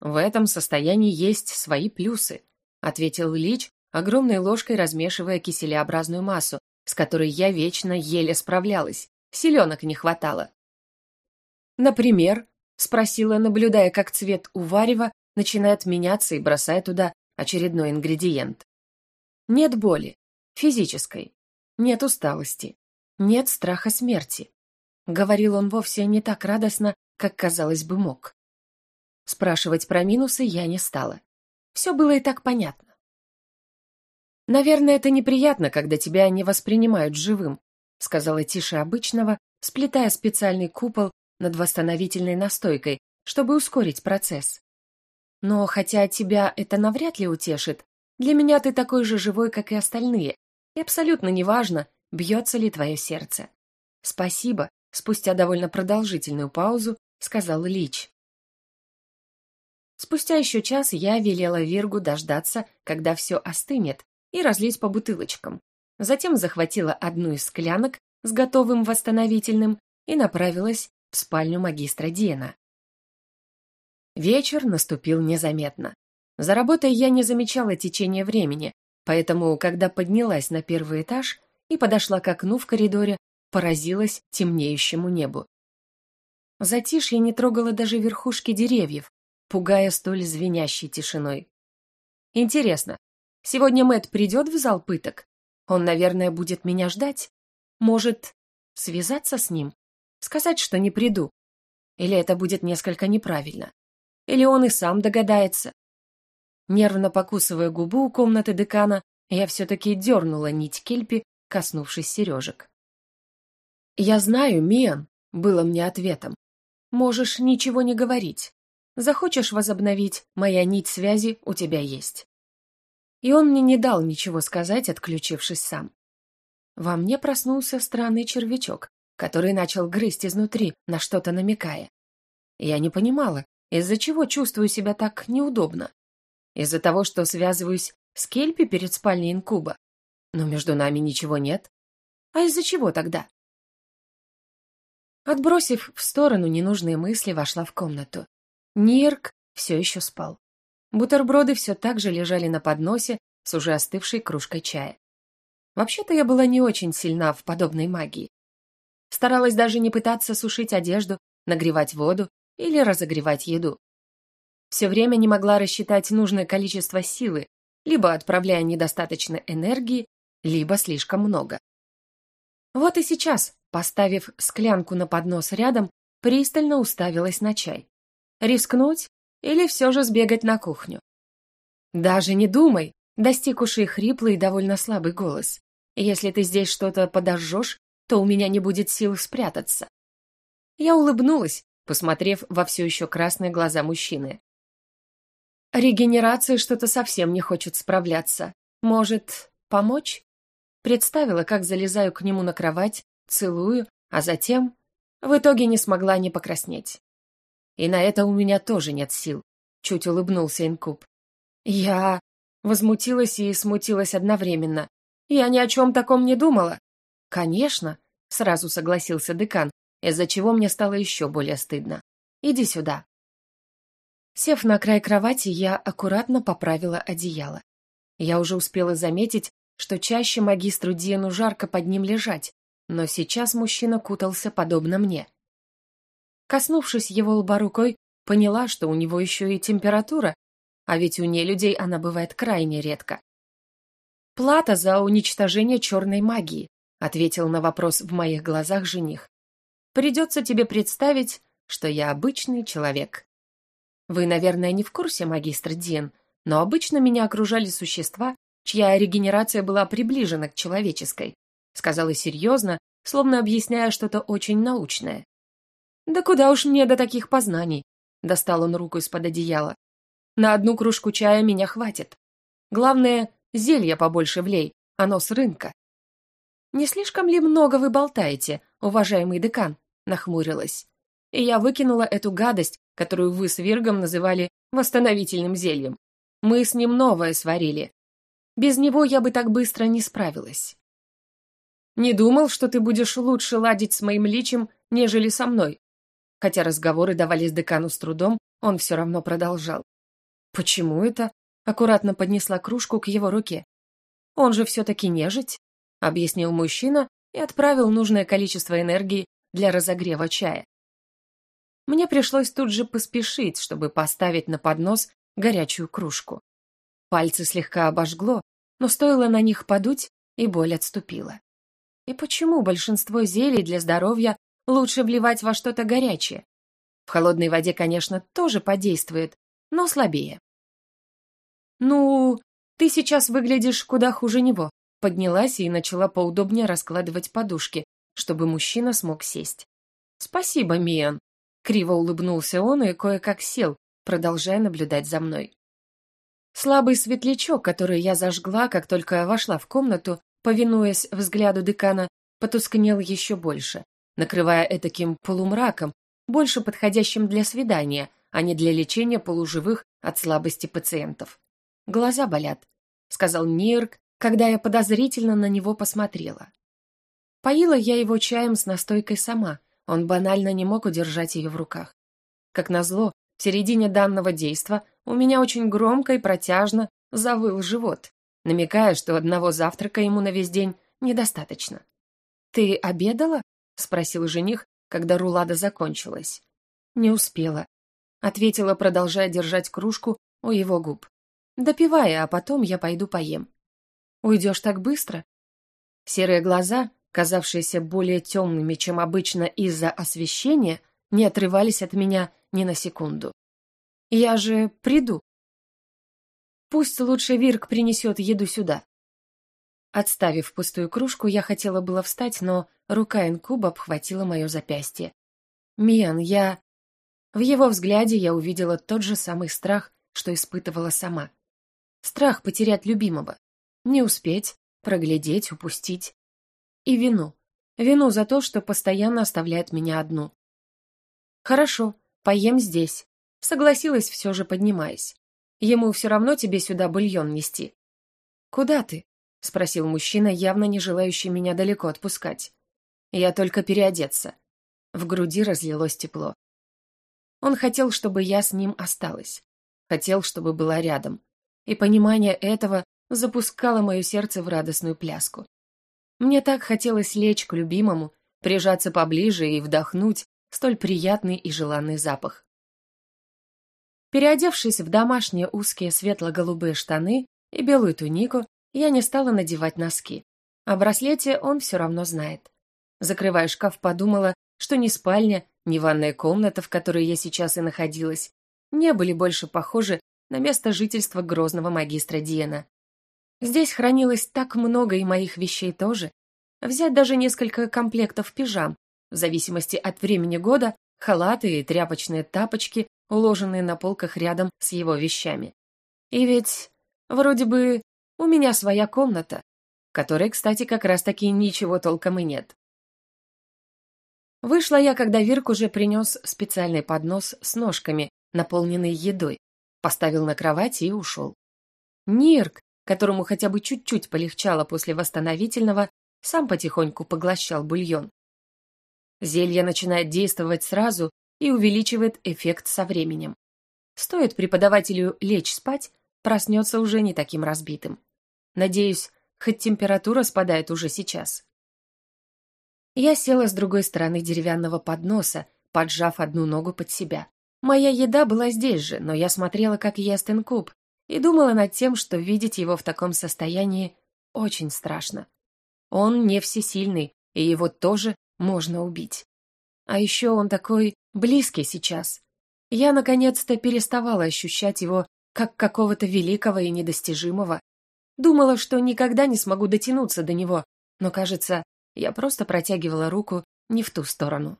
«В этом состоянии есть свои плюсы», — ответил Лич, огромной ложкой размешивая киселеобразную массу, с которой я вечно еле справлялась, селенок не хватало. «Например?» — спросила, наблюдая, как цвет у варева начинает меняться и бросая туда очередной ингредиент. Нет боли, физической, нет усталости, нет страха смерти. Говорил он вовсе не так радостно, как казалось бы мог. Спрашивать про минусы я не стала. Все было и так понятно. «Наверное, это неприятно, когда тебя не воспринимают живым», сказала тише обычного, сплетая специальный купол над восстановительной настойкой, чтобы ускорить процесс. Но хотя тебя это навряд ли утешит, для меня ты такой же живой, как и остальные, и абсолютно неважно, бьется ли твое сердце. Спасибо, спустя довольно продолжительную паузу, сказал Лич. Спустя еще час я велела Виргу дождаться, когда все остынет, и разлить по бутылочкам. Затем захватила одну из склянок с готовым восстановительным и направилась в спальню магистра Диена. Вечер наступил незаметно. За работой я не замечала течения времени, поэтому, когда поднялась на первый этаж и подошла к окну в коридоре, поразилась темнеющему небу. Затишье не трогало даже верхушки деревьев, пугая столь звенящей тишиной. Интересно, сегодня Мэт придет в зал пыток? Он, наверное, будет меня ждать? Может, связаться с ним? Сказать, что не приду. Или это будет несколько неправильно. Или он и сам догадается. Нервно покусывая губу у комнаты декана, я все-таки дернула нить кельпи, коснувшись сережек. «Я знаю, Миан», — было мне ответом. «Можешь ничего не говорить. Захочешь возобновить, моя нить связи у тебя есть». И он мне не дал ничего сказать, отключившись сам. Во мне проснулся странный червячок, который начал грызть изнутри, на что-то намекая. Я не понимала, из-за чего чувствую себя так неудобно. Из-за того, что связываюсь с Кельпи перед спальней инкуба. Но между нами ничего нет. А из-за чего тогда? Отбросив в сторону ненужные мысли, вошла в комнату. Нирк все еще спал. Бутерброды все так же лежали на подносе с уже остывшей кружкой чая. Вообще-то я была не очень сильна в подобной магии. Старалась даже не пытаться сушить одежду, нагревать воду или разогревать еду. Все время не могла рассчитать нужное количество силы, либо отправляя недостаточно энергии, либо слишком много. Вот и сейчас, поставив склянку на поднос рядом, пристально уставилась на чай. Рискнуть или все же сбегать на кухню? «Даже не думай!» — достиг ушей хриплый и довольно слабый голос. «Если ты здесь что-то подожжешь, то у меня не будет сил спрятаться. Я улыбнулась, посмотрев во все еще красные глаза мужчины. Регенерация что-то совсем не хочет справляться. Может, помочь? Представила, как залезаю к нему на кровать, целую, а затем... В итоге не смогла не покраснеть. И на это у меня тоже нет сил. Чуть улыбнулся Инкуб. Я... Возмутилась и смутилась одновременно. Я ни о чем таком не думала. Конечно, сразу согласился декан, из-за чего мне стало еще более стыдно. Иди сюда. Сев на край кровати, я аккуратно поправила одеяло. Я уже успела заметить, что чаще магистру Диену жарко под ним лежать, но сейчас мужчина кутался подобно мне. Коснувшись его лба рукой, поняла, что у него еще и температура, а ведь у нелюдей она бывает крайне редко. «Плата за уничтожение черной магии», — ответил на вопрос в моих глазах жених. «Придется тебе представить, что я обычный человек. Вы, наверное, не в курсе, магистр Диен, но обычно меня окружали существа, чья регенерация была приближена к человеческой, сказала серьезно, словно объясняя что-то очень научное. «Да куда уж мне до таких познаний?» — достал он руку из-под одеяла. «На одну кружку чая меня хватит. Главное, зелья побольше влей, оно с рынка». «Не слишком ли много вы болтаете, уважаемый декан?» — нахмурилась и я выкинула эту гадость, которую вы с Виргом называли восстановительным зельем. Мы с ним новое сварили. Без него я бы так быстро не справилась. Не думал, что ты будешь лучше ладить с моим личем, нежели со мной. Хотя разговоры давались декану с трудом, он все равно продолжал. Почему это? Аккуратно поднесла кружку к его руке. Он же все-таки нежить, объяснил мужчина и отправил нужное количество энергии для разогрева чая. Мне пришлось тут же поспешить, чтобы поставить на поднос горячую кружку. Пальцы слегка обожгло, но стоило на них подуть, и боль отступила. И почему большинство зелий для здоровья лучше вливать во что-то горячее? В холодной воде, конечно, тоже подействует, но слабее. «Ну, ты сейчас выглядишь куда хуже него», поднялась и начала поудобнее раскладывать подушки, чтобы мужчина смог сесть. «Спасибо, Миан», Криво улыбнулся он и кое-как сел, продолжая наблюдать за мной. Слабый светлячок, который я зажгла, как только вошла в комнату, повинуясь взгляду декана, потускнел еще больше, накрывая этаким полумраком, больше подходящим для свидания, а не для лечения полуживых от слабости пациентов. «Глаза болят», — сказал Нирк, когда я подозрительно на него посмотрела. Поила я его чаем с настойкой сама, он банально не мог удержать ее в руках. Как назло, в середине данного действа у меня очень громко и протяжно завыл живот, намекая, что одного завтрака ему на весь день недостаточно. «Ты обедала?» — спросил жених, когда рулада закончилась. «Не успела», — ответила, продолжая держать кружку у его губ. «Допивай, а потом я пойду поем». «Уйдешь так быстро?» Серые глаза, казавшиеся более темными, чем обычно из-за освещения, не отрывались от меня ни на секунду. «Я же приду». «Пусть лучше Вирк принесет еду сюда». Отставив пустую кружку, я хотела было встать, но рука инкуба обхватила мое запястье. «Миан, я...» В его взгляде я увидела тот же самый страх, что испытывала сама. Страх потерять любимого. Не успеть, проглядеть, упустить и вину. Вину за то, что постоянно оставляет меня одну. Хорошо, поем здесь. Согласилась все же, поднимаясь. Ему все равно тебе сюда бульон нести. Куда ты? Спросил мужчина, явно не желающий меня далеко отпускать. Я только переодеться. В груди разлилось тепло. Он хотел, чтобы я с ним осталась. Хотел, чтобы была рядом. И понимание этого запускало мое сердце в радостную пляску. Мне так хотелось лечь к любимому, прижаться поближе и вдохнуть столь приятный и желанный запах. Переодевшись в домашние узкие светло-голубые штаны и белую тунику, я не стала надевать носки. О браслете он все равно знает. Закрывая шкаф, подумала, что ни спальня, ни ванная комната, в которой я сейчас и находилась, не были больше похожи на место жительства грозного магистра Диена. Здесь хранилось так много и моих вещей тоже. Взять даже несколько комплектов пижам, в зависимости от времени года, халаты и тряпочные тапочки, уложенные на полках рядом с его вещами. И ведь, вроде бы, у меня своя комната, которой, кстати, как раз-таки ничего толком и нет. Вышла я, когда Вирк уже принес специальный поднос с ножками, наполненный едой, поставил на кровать и ушел. Нирк, которому хотя бы чуть-чуть полегчало после восстановительного, сам потихоньку поглощал бульон. Зелье начинает действовать сразу и увеличивает эффект со временем. Стоит преподавателю лечь спать, проснется уже не таким разбитым. Надеюсь, хоть температура спадает уже сейчас. Я села с другой стороны деревянного подноса, поджав одну ногу под себя. Моя еда была здесь же, но я смотрела, как ест инкуб, и думала над тем, что видеть его в таком состоянии очень страшно. Он не всесильный, и его тоже можно убить. А еще он такой близкий сейчас. Я, наконец-то, переставала ощущать его как какого-то великого и недостижимого. Думала, что никогда не смогу дотянуться до него, но, кажется, я просто протягивала руку не в ту сторону.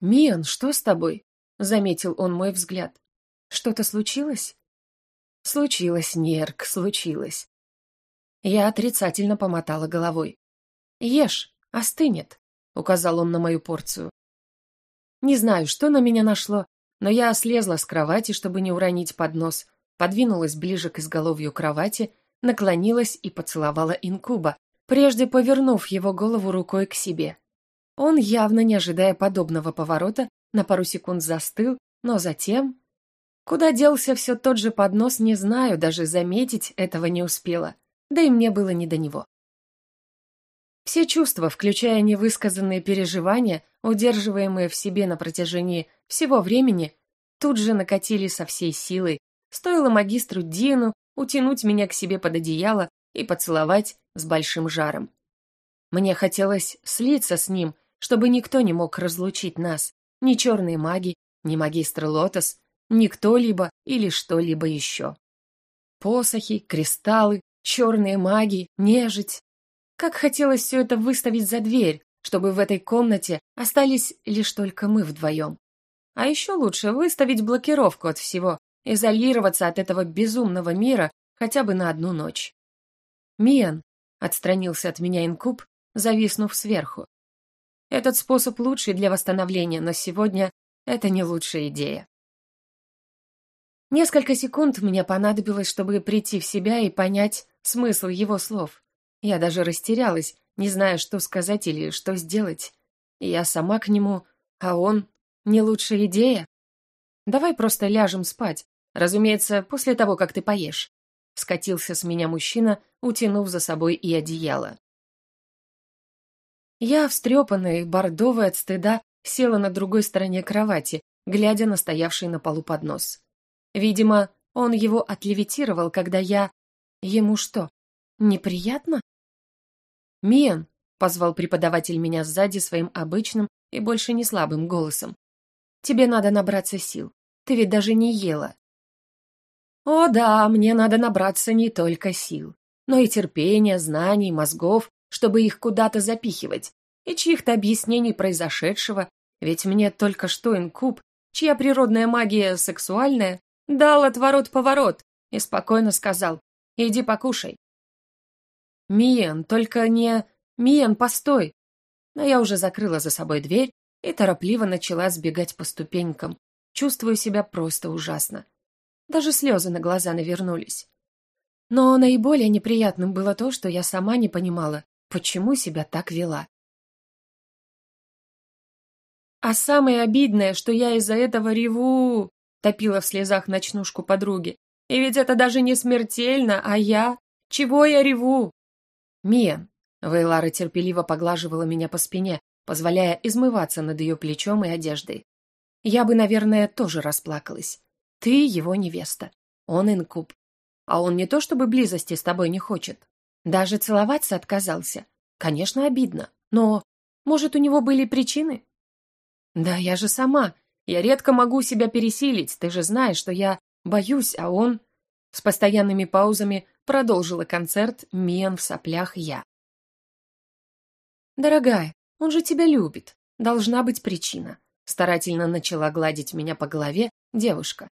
«Миан, что с тобой?» — заметил он мой взгляд. «Что-то случилось?» «Случилось, Нерк, случилось». Я отрицательно помотала головой. «Ешь, остынет», — указал он на мою порцию. Не знаю, что на меня нашло, но я слезла с кровати, чтобы не уронить поднос, подвинулась ближе к изголовью кровати, наклонилась и поцеловала инкуба, прежде повернув его голову рукой к себе. Он, явно не ожидая подобного поворота, на пару секунд застыл, но затем... Куда делся все тот же поднос, не знаю, даже заметить этого не успела, да и мне было не до него. Все чувства, включая невысказанные переживания, удерживаемые в себе на протяжении всего времени, тут же накатили со всей силой, стоило магистру Дину утянуть меня к себе под одеяло и поцеловать с большим жаром. Мне хотелось слиться с ним, чтобы никто не мог разлучить нас, ни черные маги, ни магистр Лотос, ни кто-либо или что-либо еще. Посохи, кристаллы, черные маги, нежить. Как хотелось все это выставить за дверь, чтобы в этой комнате остались лишь только мы вдвоем. А еще лучше выставить блокировку от всего, изолироваться от этого безумного мира хотя бы на одну ночь. «Миан», — отстранился от меня инкуб, зависнув сверху. «Этот способ лучший для восстановления, но сегодня это не лучшая идея». Несколько секунд мне понадобилось, чтобы прийти в себя и понять смысл его слов. Я даже растерялась, не зная, что сказать или что сделать. Я сама к нему, а он... Не лучшая идея? Давай просто ляжем спать, разумеется, после того, как ты поешь. Скатился с меня мужчина, утянув за собой и одеяло. Я, встрепанная и бордовая от стыда, села на другой стороне кровати, глядя на стоявший на полу поднос. Видимо, он его отлевитировал, когда я... Ему что, неприятно? «Миен!» — позвал преподаватель меня сзади своим обычным и больше не слабым голосом. «Тебе надо набраться сил. Ты ведь даже не ела». «О да, мне надо набраться не только сил, но и терпения, знаний, мозгов, чтобы их куда-то запихивать, и чьих-то объяснений произошедшего, ведь мне только что инкуб, чья природная магия сексуальная, дал отворот-поворот и спокойно сказал «иди покушай». «Миен, только не... Миен, постой!» Но я уже закрыла за собой дверь и торопливо начала сбегать по ступенькам. Чувствую себя просто ужасно. Даже слезы на глаза навернулись. Но наиболее неприятным было то, что я сама не понимала, почему себя так вела. А самое обидное, что я из-за этого реву, топила в слезах ночнушку подруги. И ведь это даже не смертельно, а я... Чего я реву? «Мия!» Вейлара терпеливо поглаживала меня по спине, позволяя измываться над ее плечом и одеждой. Я бы, наверное, тоже расплакалась. Ты его невеста. Он инкуб. А он не то чтобы близости с тобой не хочет. Даже целоваться отказался. Конечно, обидно. Но, может, у него были причины? Да я же сама. Я редко могу себя пересилить. Ты же знаешь, что я боюсь, а он... С постоянными паузами Продолжила концерт Мен в соплях я. «Дорогая, он же тебя любит. Должна быть причина», старательно начала гладить меня по голове девушка.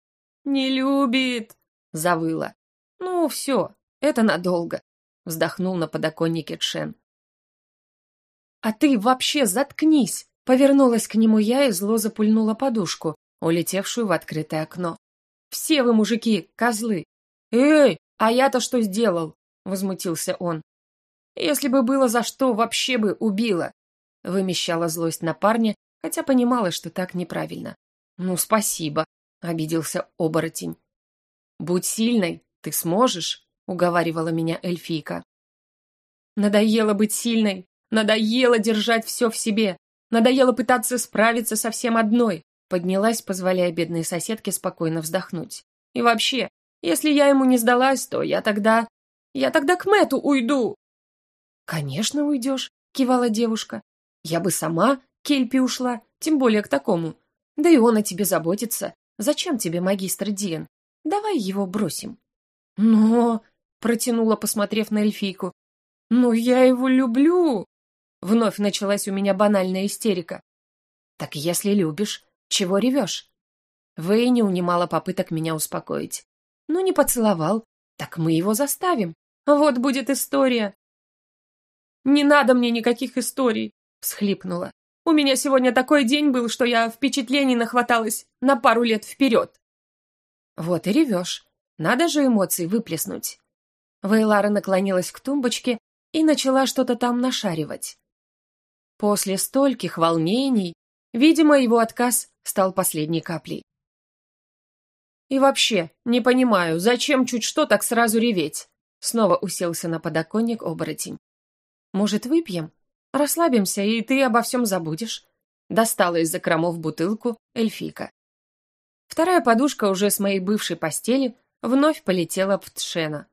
«Не любит!» — завыла. «Ну, все, это надолго», — вздохнул на подоконнике Чен. «А ты вообще заткнись!» — повернулась к нему я и зло запульнула подушку, улетевшую в открытое окно. «Все вы, мужики, козлы!» «Эй, а я-то что сделал?» — возмутился он. «Если бы было за что, вообще бы убила!» Вымещала злость на парня, хотя понимала, что так неправильно. «Ну, спасибо», — обиделся оборотень. «Будь сильной, ты сможешь», — уговаривала меня эльфийка. «Надоело быть сильной, надоело держать все в себе, надоело пытаться справиться со всем одной», поднялась, позволяя бедной соседке спокойно вздохнуть. «И вообще, если я ему не сдалась, то я тогда... Я тогда к Мэту уйду!» «Конечно уйдешь», — кивала девушка. «Я бы сама к Кельпи ушла, тем более к такому. Да и он о тебе заботится. Зачем тебе магистр Диен? Давай его бросим». «Но...» — протянула, посмотрев на эльфийку. «Но я его люблю!» Вновь началась у меня банальная истерика. «Так если любишь, чего ревешь?» Вэй не унимала попыток меня успокоить. «Ну, не поцеловал, так мы его заставим. Вот будет история!» «Не надо мне никаких историй!» — всхлипнула. «У меня сегодня такой день был, что я впечатлений нахваталась на пару лет вперед!» «Вот и ревешь. Надо же эмоции выплеснуть. Вейлара наклонилась к тумбочке и начала что-то там нашаривать. После стольких волнений, видимо, его отказ стал последней каплей. «И вообще, не понимаю, зачем чуть что так сразу реветь?» Снова уселся на подоконник оборотень. «Может, выпьем? Расслабимся, и ты обо всем забудешь?» Достала из закромов бутылку эльфийка. Вторая подушка уже с моей бывшей постели вновь полетела в Тшена.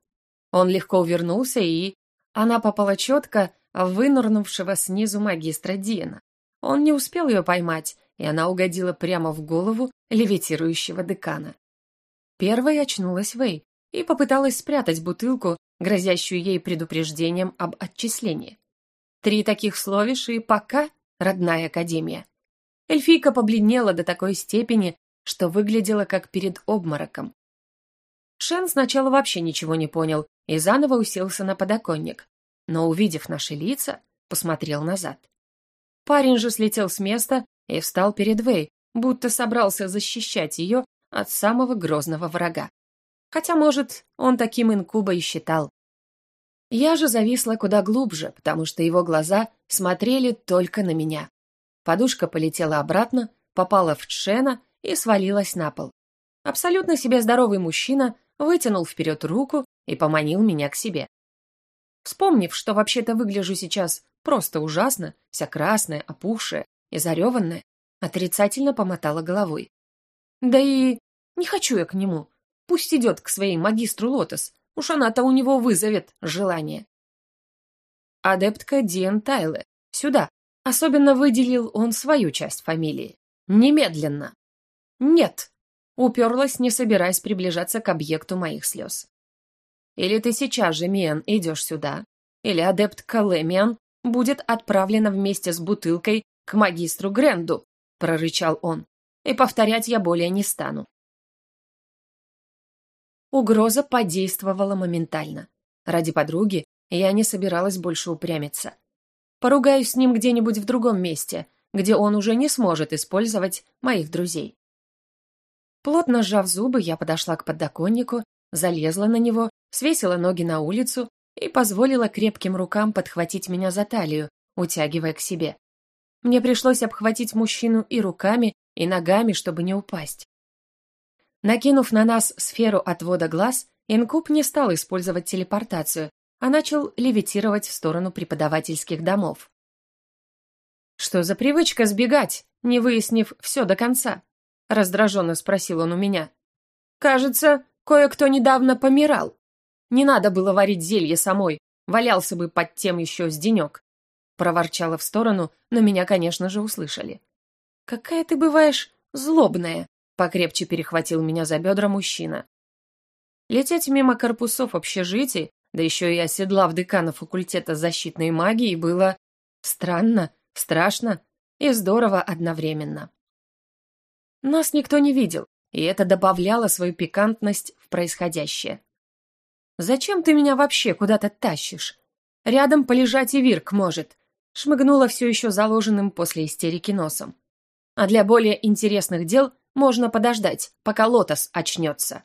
Он легко увернулся, и... Она попала четко вынырнувшего снизу магистра Диена. Он не успел ее поймать, и она угодила прямо в голову левитирующего декана. Первой очнулась Вэй и попыталась спрятать бутылку, грозящую ей предупреждением об отчислении. Три таких словиш и пока, родная академия. Эльфийка побледнела до такой степени, что выглядела как перед обмороком. Шен сначала вообще ничего не понял и заново уселся на подоконник, но, увидев наши лица, посмотрел назад. Парень же слетел с места и встал перед Вэй, будто собрался защищать ее от самого грозного врага. Хотя, может, он таким инкуба и считал. Я же зависла куда глубже, потому что его глаза смотрели только на меня. Подушка полетела обратно, попала в Чена и свалилась на пол. Абсолютно себе здоровый мужчина вытянул вперед руку и поманил меня к себе. Вспомнив, что вообще-то выгляжу сейчас просто ужасно, вся красная, опухшая и зареванная, отрицательно помотала головой. Да и не хочу я к нему. Пусть идет к своей магистру Лотос, уж она-то у него вызовет желание. Адептка Диэн Тайле, сюда. Особенно выделил он свою часть фамилии. Немедленно. Нет, уперлась, не собираясь приближаться к объекту моих слез. Или ты сейчас же, Миан, идешь сюда, или адепт Калемиан будет отправлена вместе с бутылкой к магистру Гренду, прорычал он, и повторять я более не стану. Угроза подействовала моментально. Ради подруги я не собиралась больше упрямиться. Поругаюсь с ним где-нибудь в другом месте, где он уже не сможет использовать моих друзей. Плотно сжав зубы, я подошла к подоконнику, залезла на него, свесила ноги на улицу и позволила крепким рукам подхватить меня за талию, утягивая к себе. Мне пришлось обхватить мужчину и руками, и ногами, чтобы не упасть. Накинув на нас сферу отвода глаз, инкуб не стал использовать телепортацию, а начал левитировать в сторону преподавательских домов. «Что за привычка сбегать, не выяснив все до конца?» раздраженно спросил он у меня. Кажется, кое-кто недавно помирал. Не надо было варить зелье самой, валялся бы под тем еще с денек. Проворчала в сторону, но меня, конечно же, услышали. Какая ты бываешь злобная, покрепче перехватил меня за бедра мужчина. Лететь мимо корпусов общежитий, да еще и оседлав декана факультета защитной магии, было странно, страшно и здорово одновременно. Нас никто не видел, и это добавляло свою пикантность в происходящее. «Зачем ты меня вообще куда-то тащишь? Рядом полежать и Вирк может», шмыгнула все еще заложенным после истерики носом. «А для более интересных дел можно подождать, пока Лотос очнется».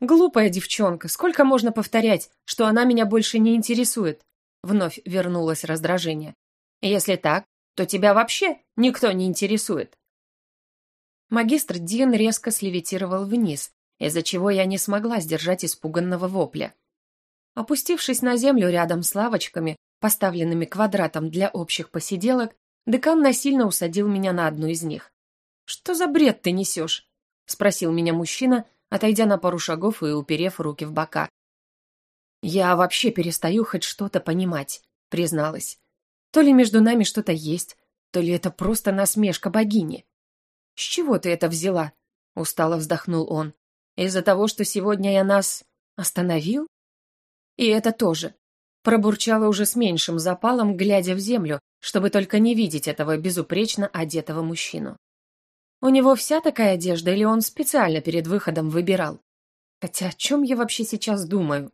«Глупая девчонка, сколько можно повторять, что она меня больше не интересует?» Вновь вернулось раздражение. «Если так, то тебя вообще никто не интересует». Магистр Дин резко слевитировал вниз, из-за чего я не смогла сдержать испуганного вопля. Опустившись на землю рядом с лавочками, поставленными квадратом для общих посиделок, декан насильно усадил меня на одну из них. «Что за бред ты несешь?» — спросил меня мужчина, отойдя на пару шагов и уперев руки в бока. «Я вообще перестаю хоть что-то понимать», — призналась. «То ли между нами что-то есть, то ли это просто насмешка богини». «С чего ты это взяла?» — устало вздохнул он. «Из-за того, что сегодня я нас остановил?» «И это тоже», — пробурчала уже с меньшим запалом, глядя в землю, чтобы только не видеть этого безупречно одетого мужчину. У него вся такая одежда или он специально перед выходом выбирал? Хотя о чем я вообще сейчас думаю?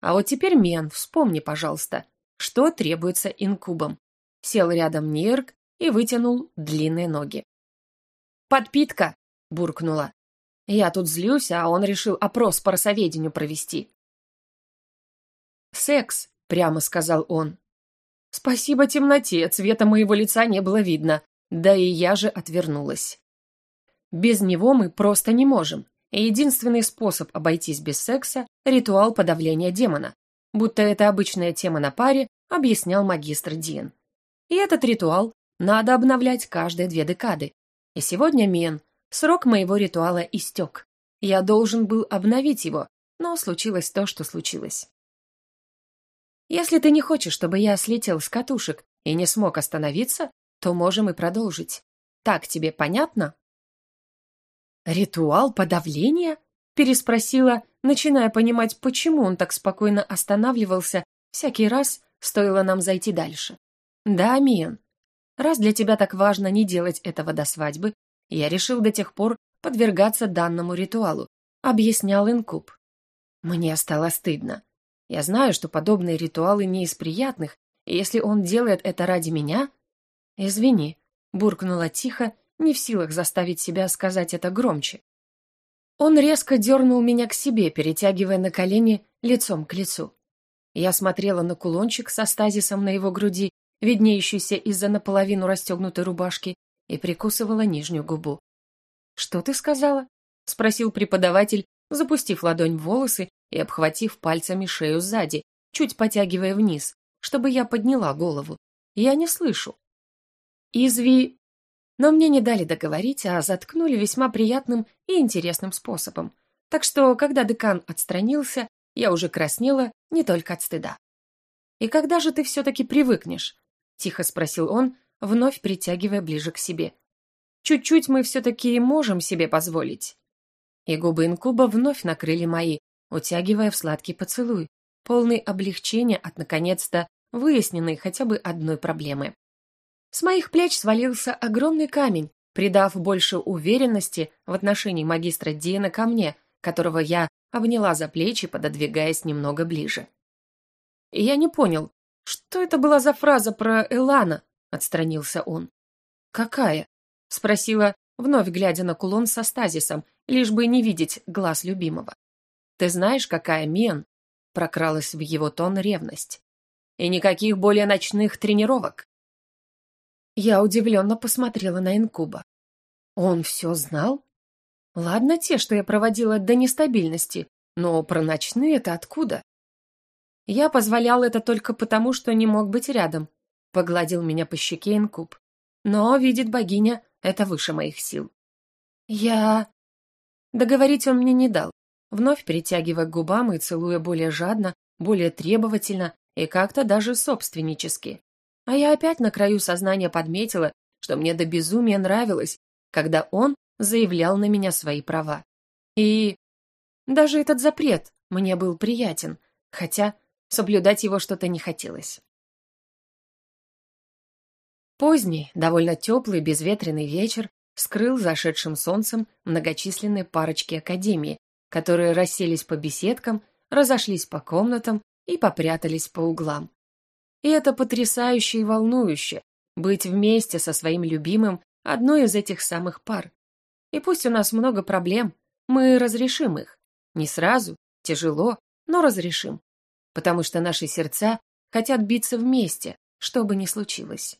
А вот теперь, Мен, вспомни, пожалуйста, что требуется инкубам. Сел рядом Нирк и вытянул длинные ноги. «Подпитка!» — буркнула. Я тут злюсь, а он решил опрос по росоведению провести. «Секс», — прямо сказал он. «Спасибо темноте, цвета моего лица не было видно, да и я же отвернулась. Без него мы просто не можем, и единственный способ обойтись без секса – ритуал подавления демона, будто это обычная тема на паре, объяснял магистр Дин. И этот ритуал надо обновлять каждые две декады. И сегодня, Мен, срок моего ритуала истек. Я должен был обновить его, но случилось то, что случилось. Если ты не хочешь, чтобы я слетел с катушек и не смог остановиться, то можем и продолжить. Так тебе понятно? «Ритуал подавления?» — переспросила, начиная понимать, почему он так спокойно останавливался всякий раз, стоило нам зайти дальше. «Да, Миен, раз для тебя так важно не делать этого до свадьбы, я решил до тех пор подвергаться данному ритуалу», — объяснял Инкуб. Мне стало стыдно. Я знаю, что подобные ритуалы не из приятных, и если он делает это ради меня... «Извини», — буркнула тихо не в силах заставить себя сказать это громче. Он резко дернул меня к себе, перетягивая на колени лицом к лицу. Я смотрела на кулончик со стазисом на его груди, виднеющийся из-за наполовину расстегнутой рубашки, и прикусывала нижнюю губу. «Что ты сказала?» — спросил преподаватель, запустив ладонь в волосы и обхватив пальцами шею сзади, чуть потягивая вниз, чтобы я подняла голову. «Я не слышу». «Изви...» Но мне не дали договорить, а заткнули весьма приятным и интересным способом. Так что, когда декан отстранился, я уже краснела не только от стыда. «И когда же ты все-таки привыкнешь?» — тихо спросил он, вновь притягивая ближе к себе. «Чуть-чуть мы все-таки можем себе позволить». И губы инкуба вновь накрыли мои, утягивая в сладкий поцелуй, полный облегчения от, наконец-то, выясненной хотя бы одной проблемы. С моих плеч свалился огромный камень, придав больше уверенности в отношении магистра Диена ко мне, которого я обняла за плечи, пододвигаясь немного ближе. И я не понял, что это была за фраза про Элана, отстранился он. Какая? спросила, вновь глядя на кулон со стазисом, лишь бы не видеть глаз любимого. Ты знаешь, какая Мен? Прокралась в его тон ревность. И никаких более ночных тренировок. Я удивленно посмотрела на инкуба. Он все знал? Ладно те, что я проводила до нестабильности, но про ночные это откуда? Я позволял это только потому, что не мог быть рядом. Погладил меня по щеке инкуб. Но, видит богиня, это выше моих сил. Я... Договорить он мне не дал, вновь перетягивая к губам и целуя более жадно, более требовательно и как-то даже собственнически. А я опять на краю сознания подметила, что мне до безумия нравилось, когда он заявлял на меня свои права. И даже этот запрет мне был приятен, хотя соблюдать его что-то не хотелось. Поздний, довольно теплый, безветренный вечер скрыл зашедшим солнцем многочисленные парочки Академии, которые расселись по беседкам, разошлись по комнатам и попрятались по углам. И это потрясающе и волнующе — быть вместе со своим любимым одной из этих самых пар. И пусть у нас много проблем, мы разрешим их. Не сразу, тяжело, но разрешим. Потому что наши сердца хотят биться вместе, что бы ни случилось.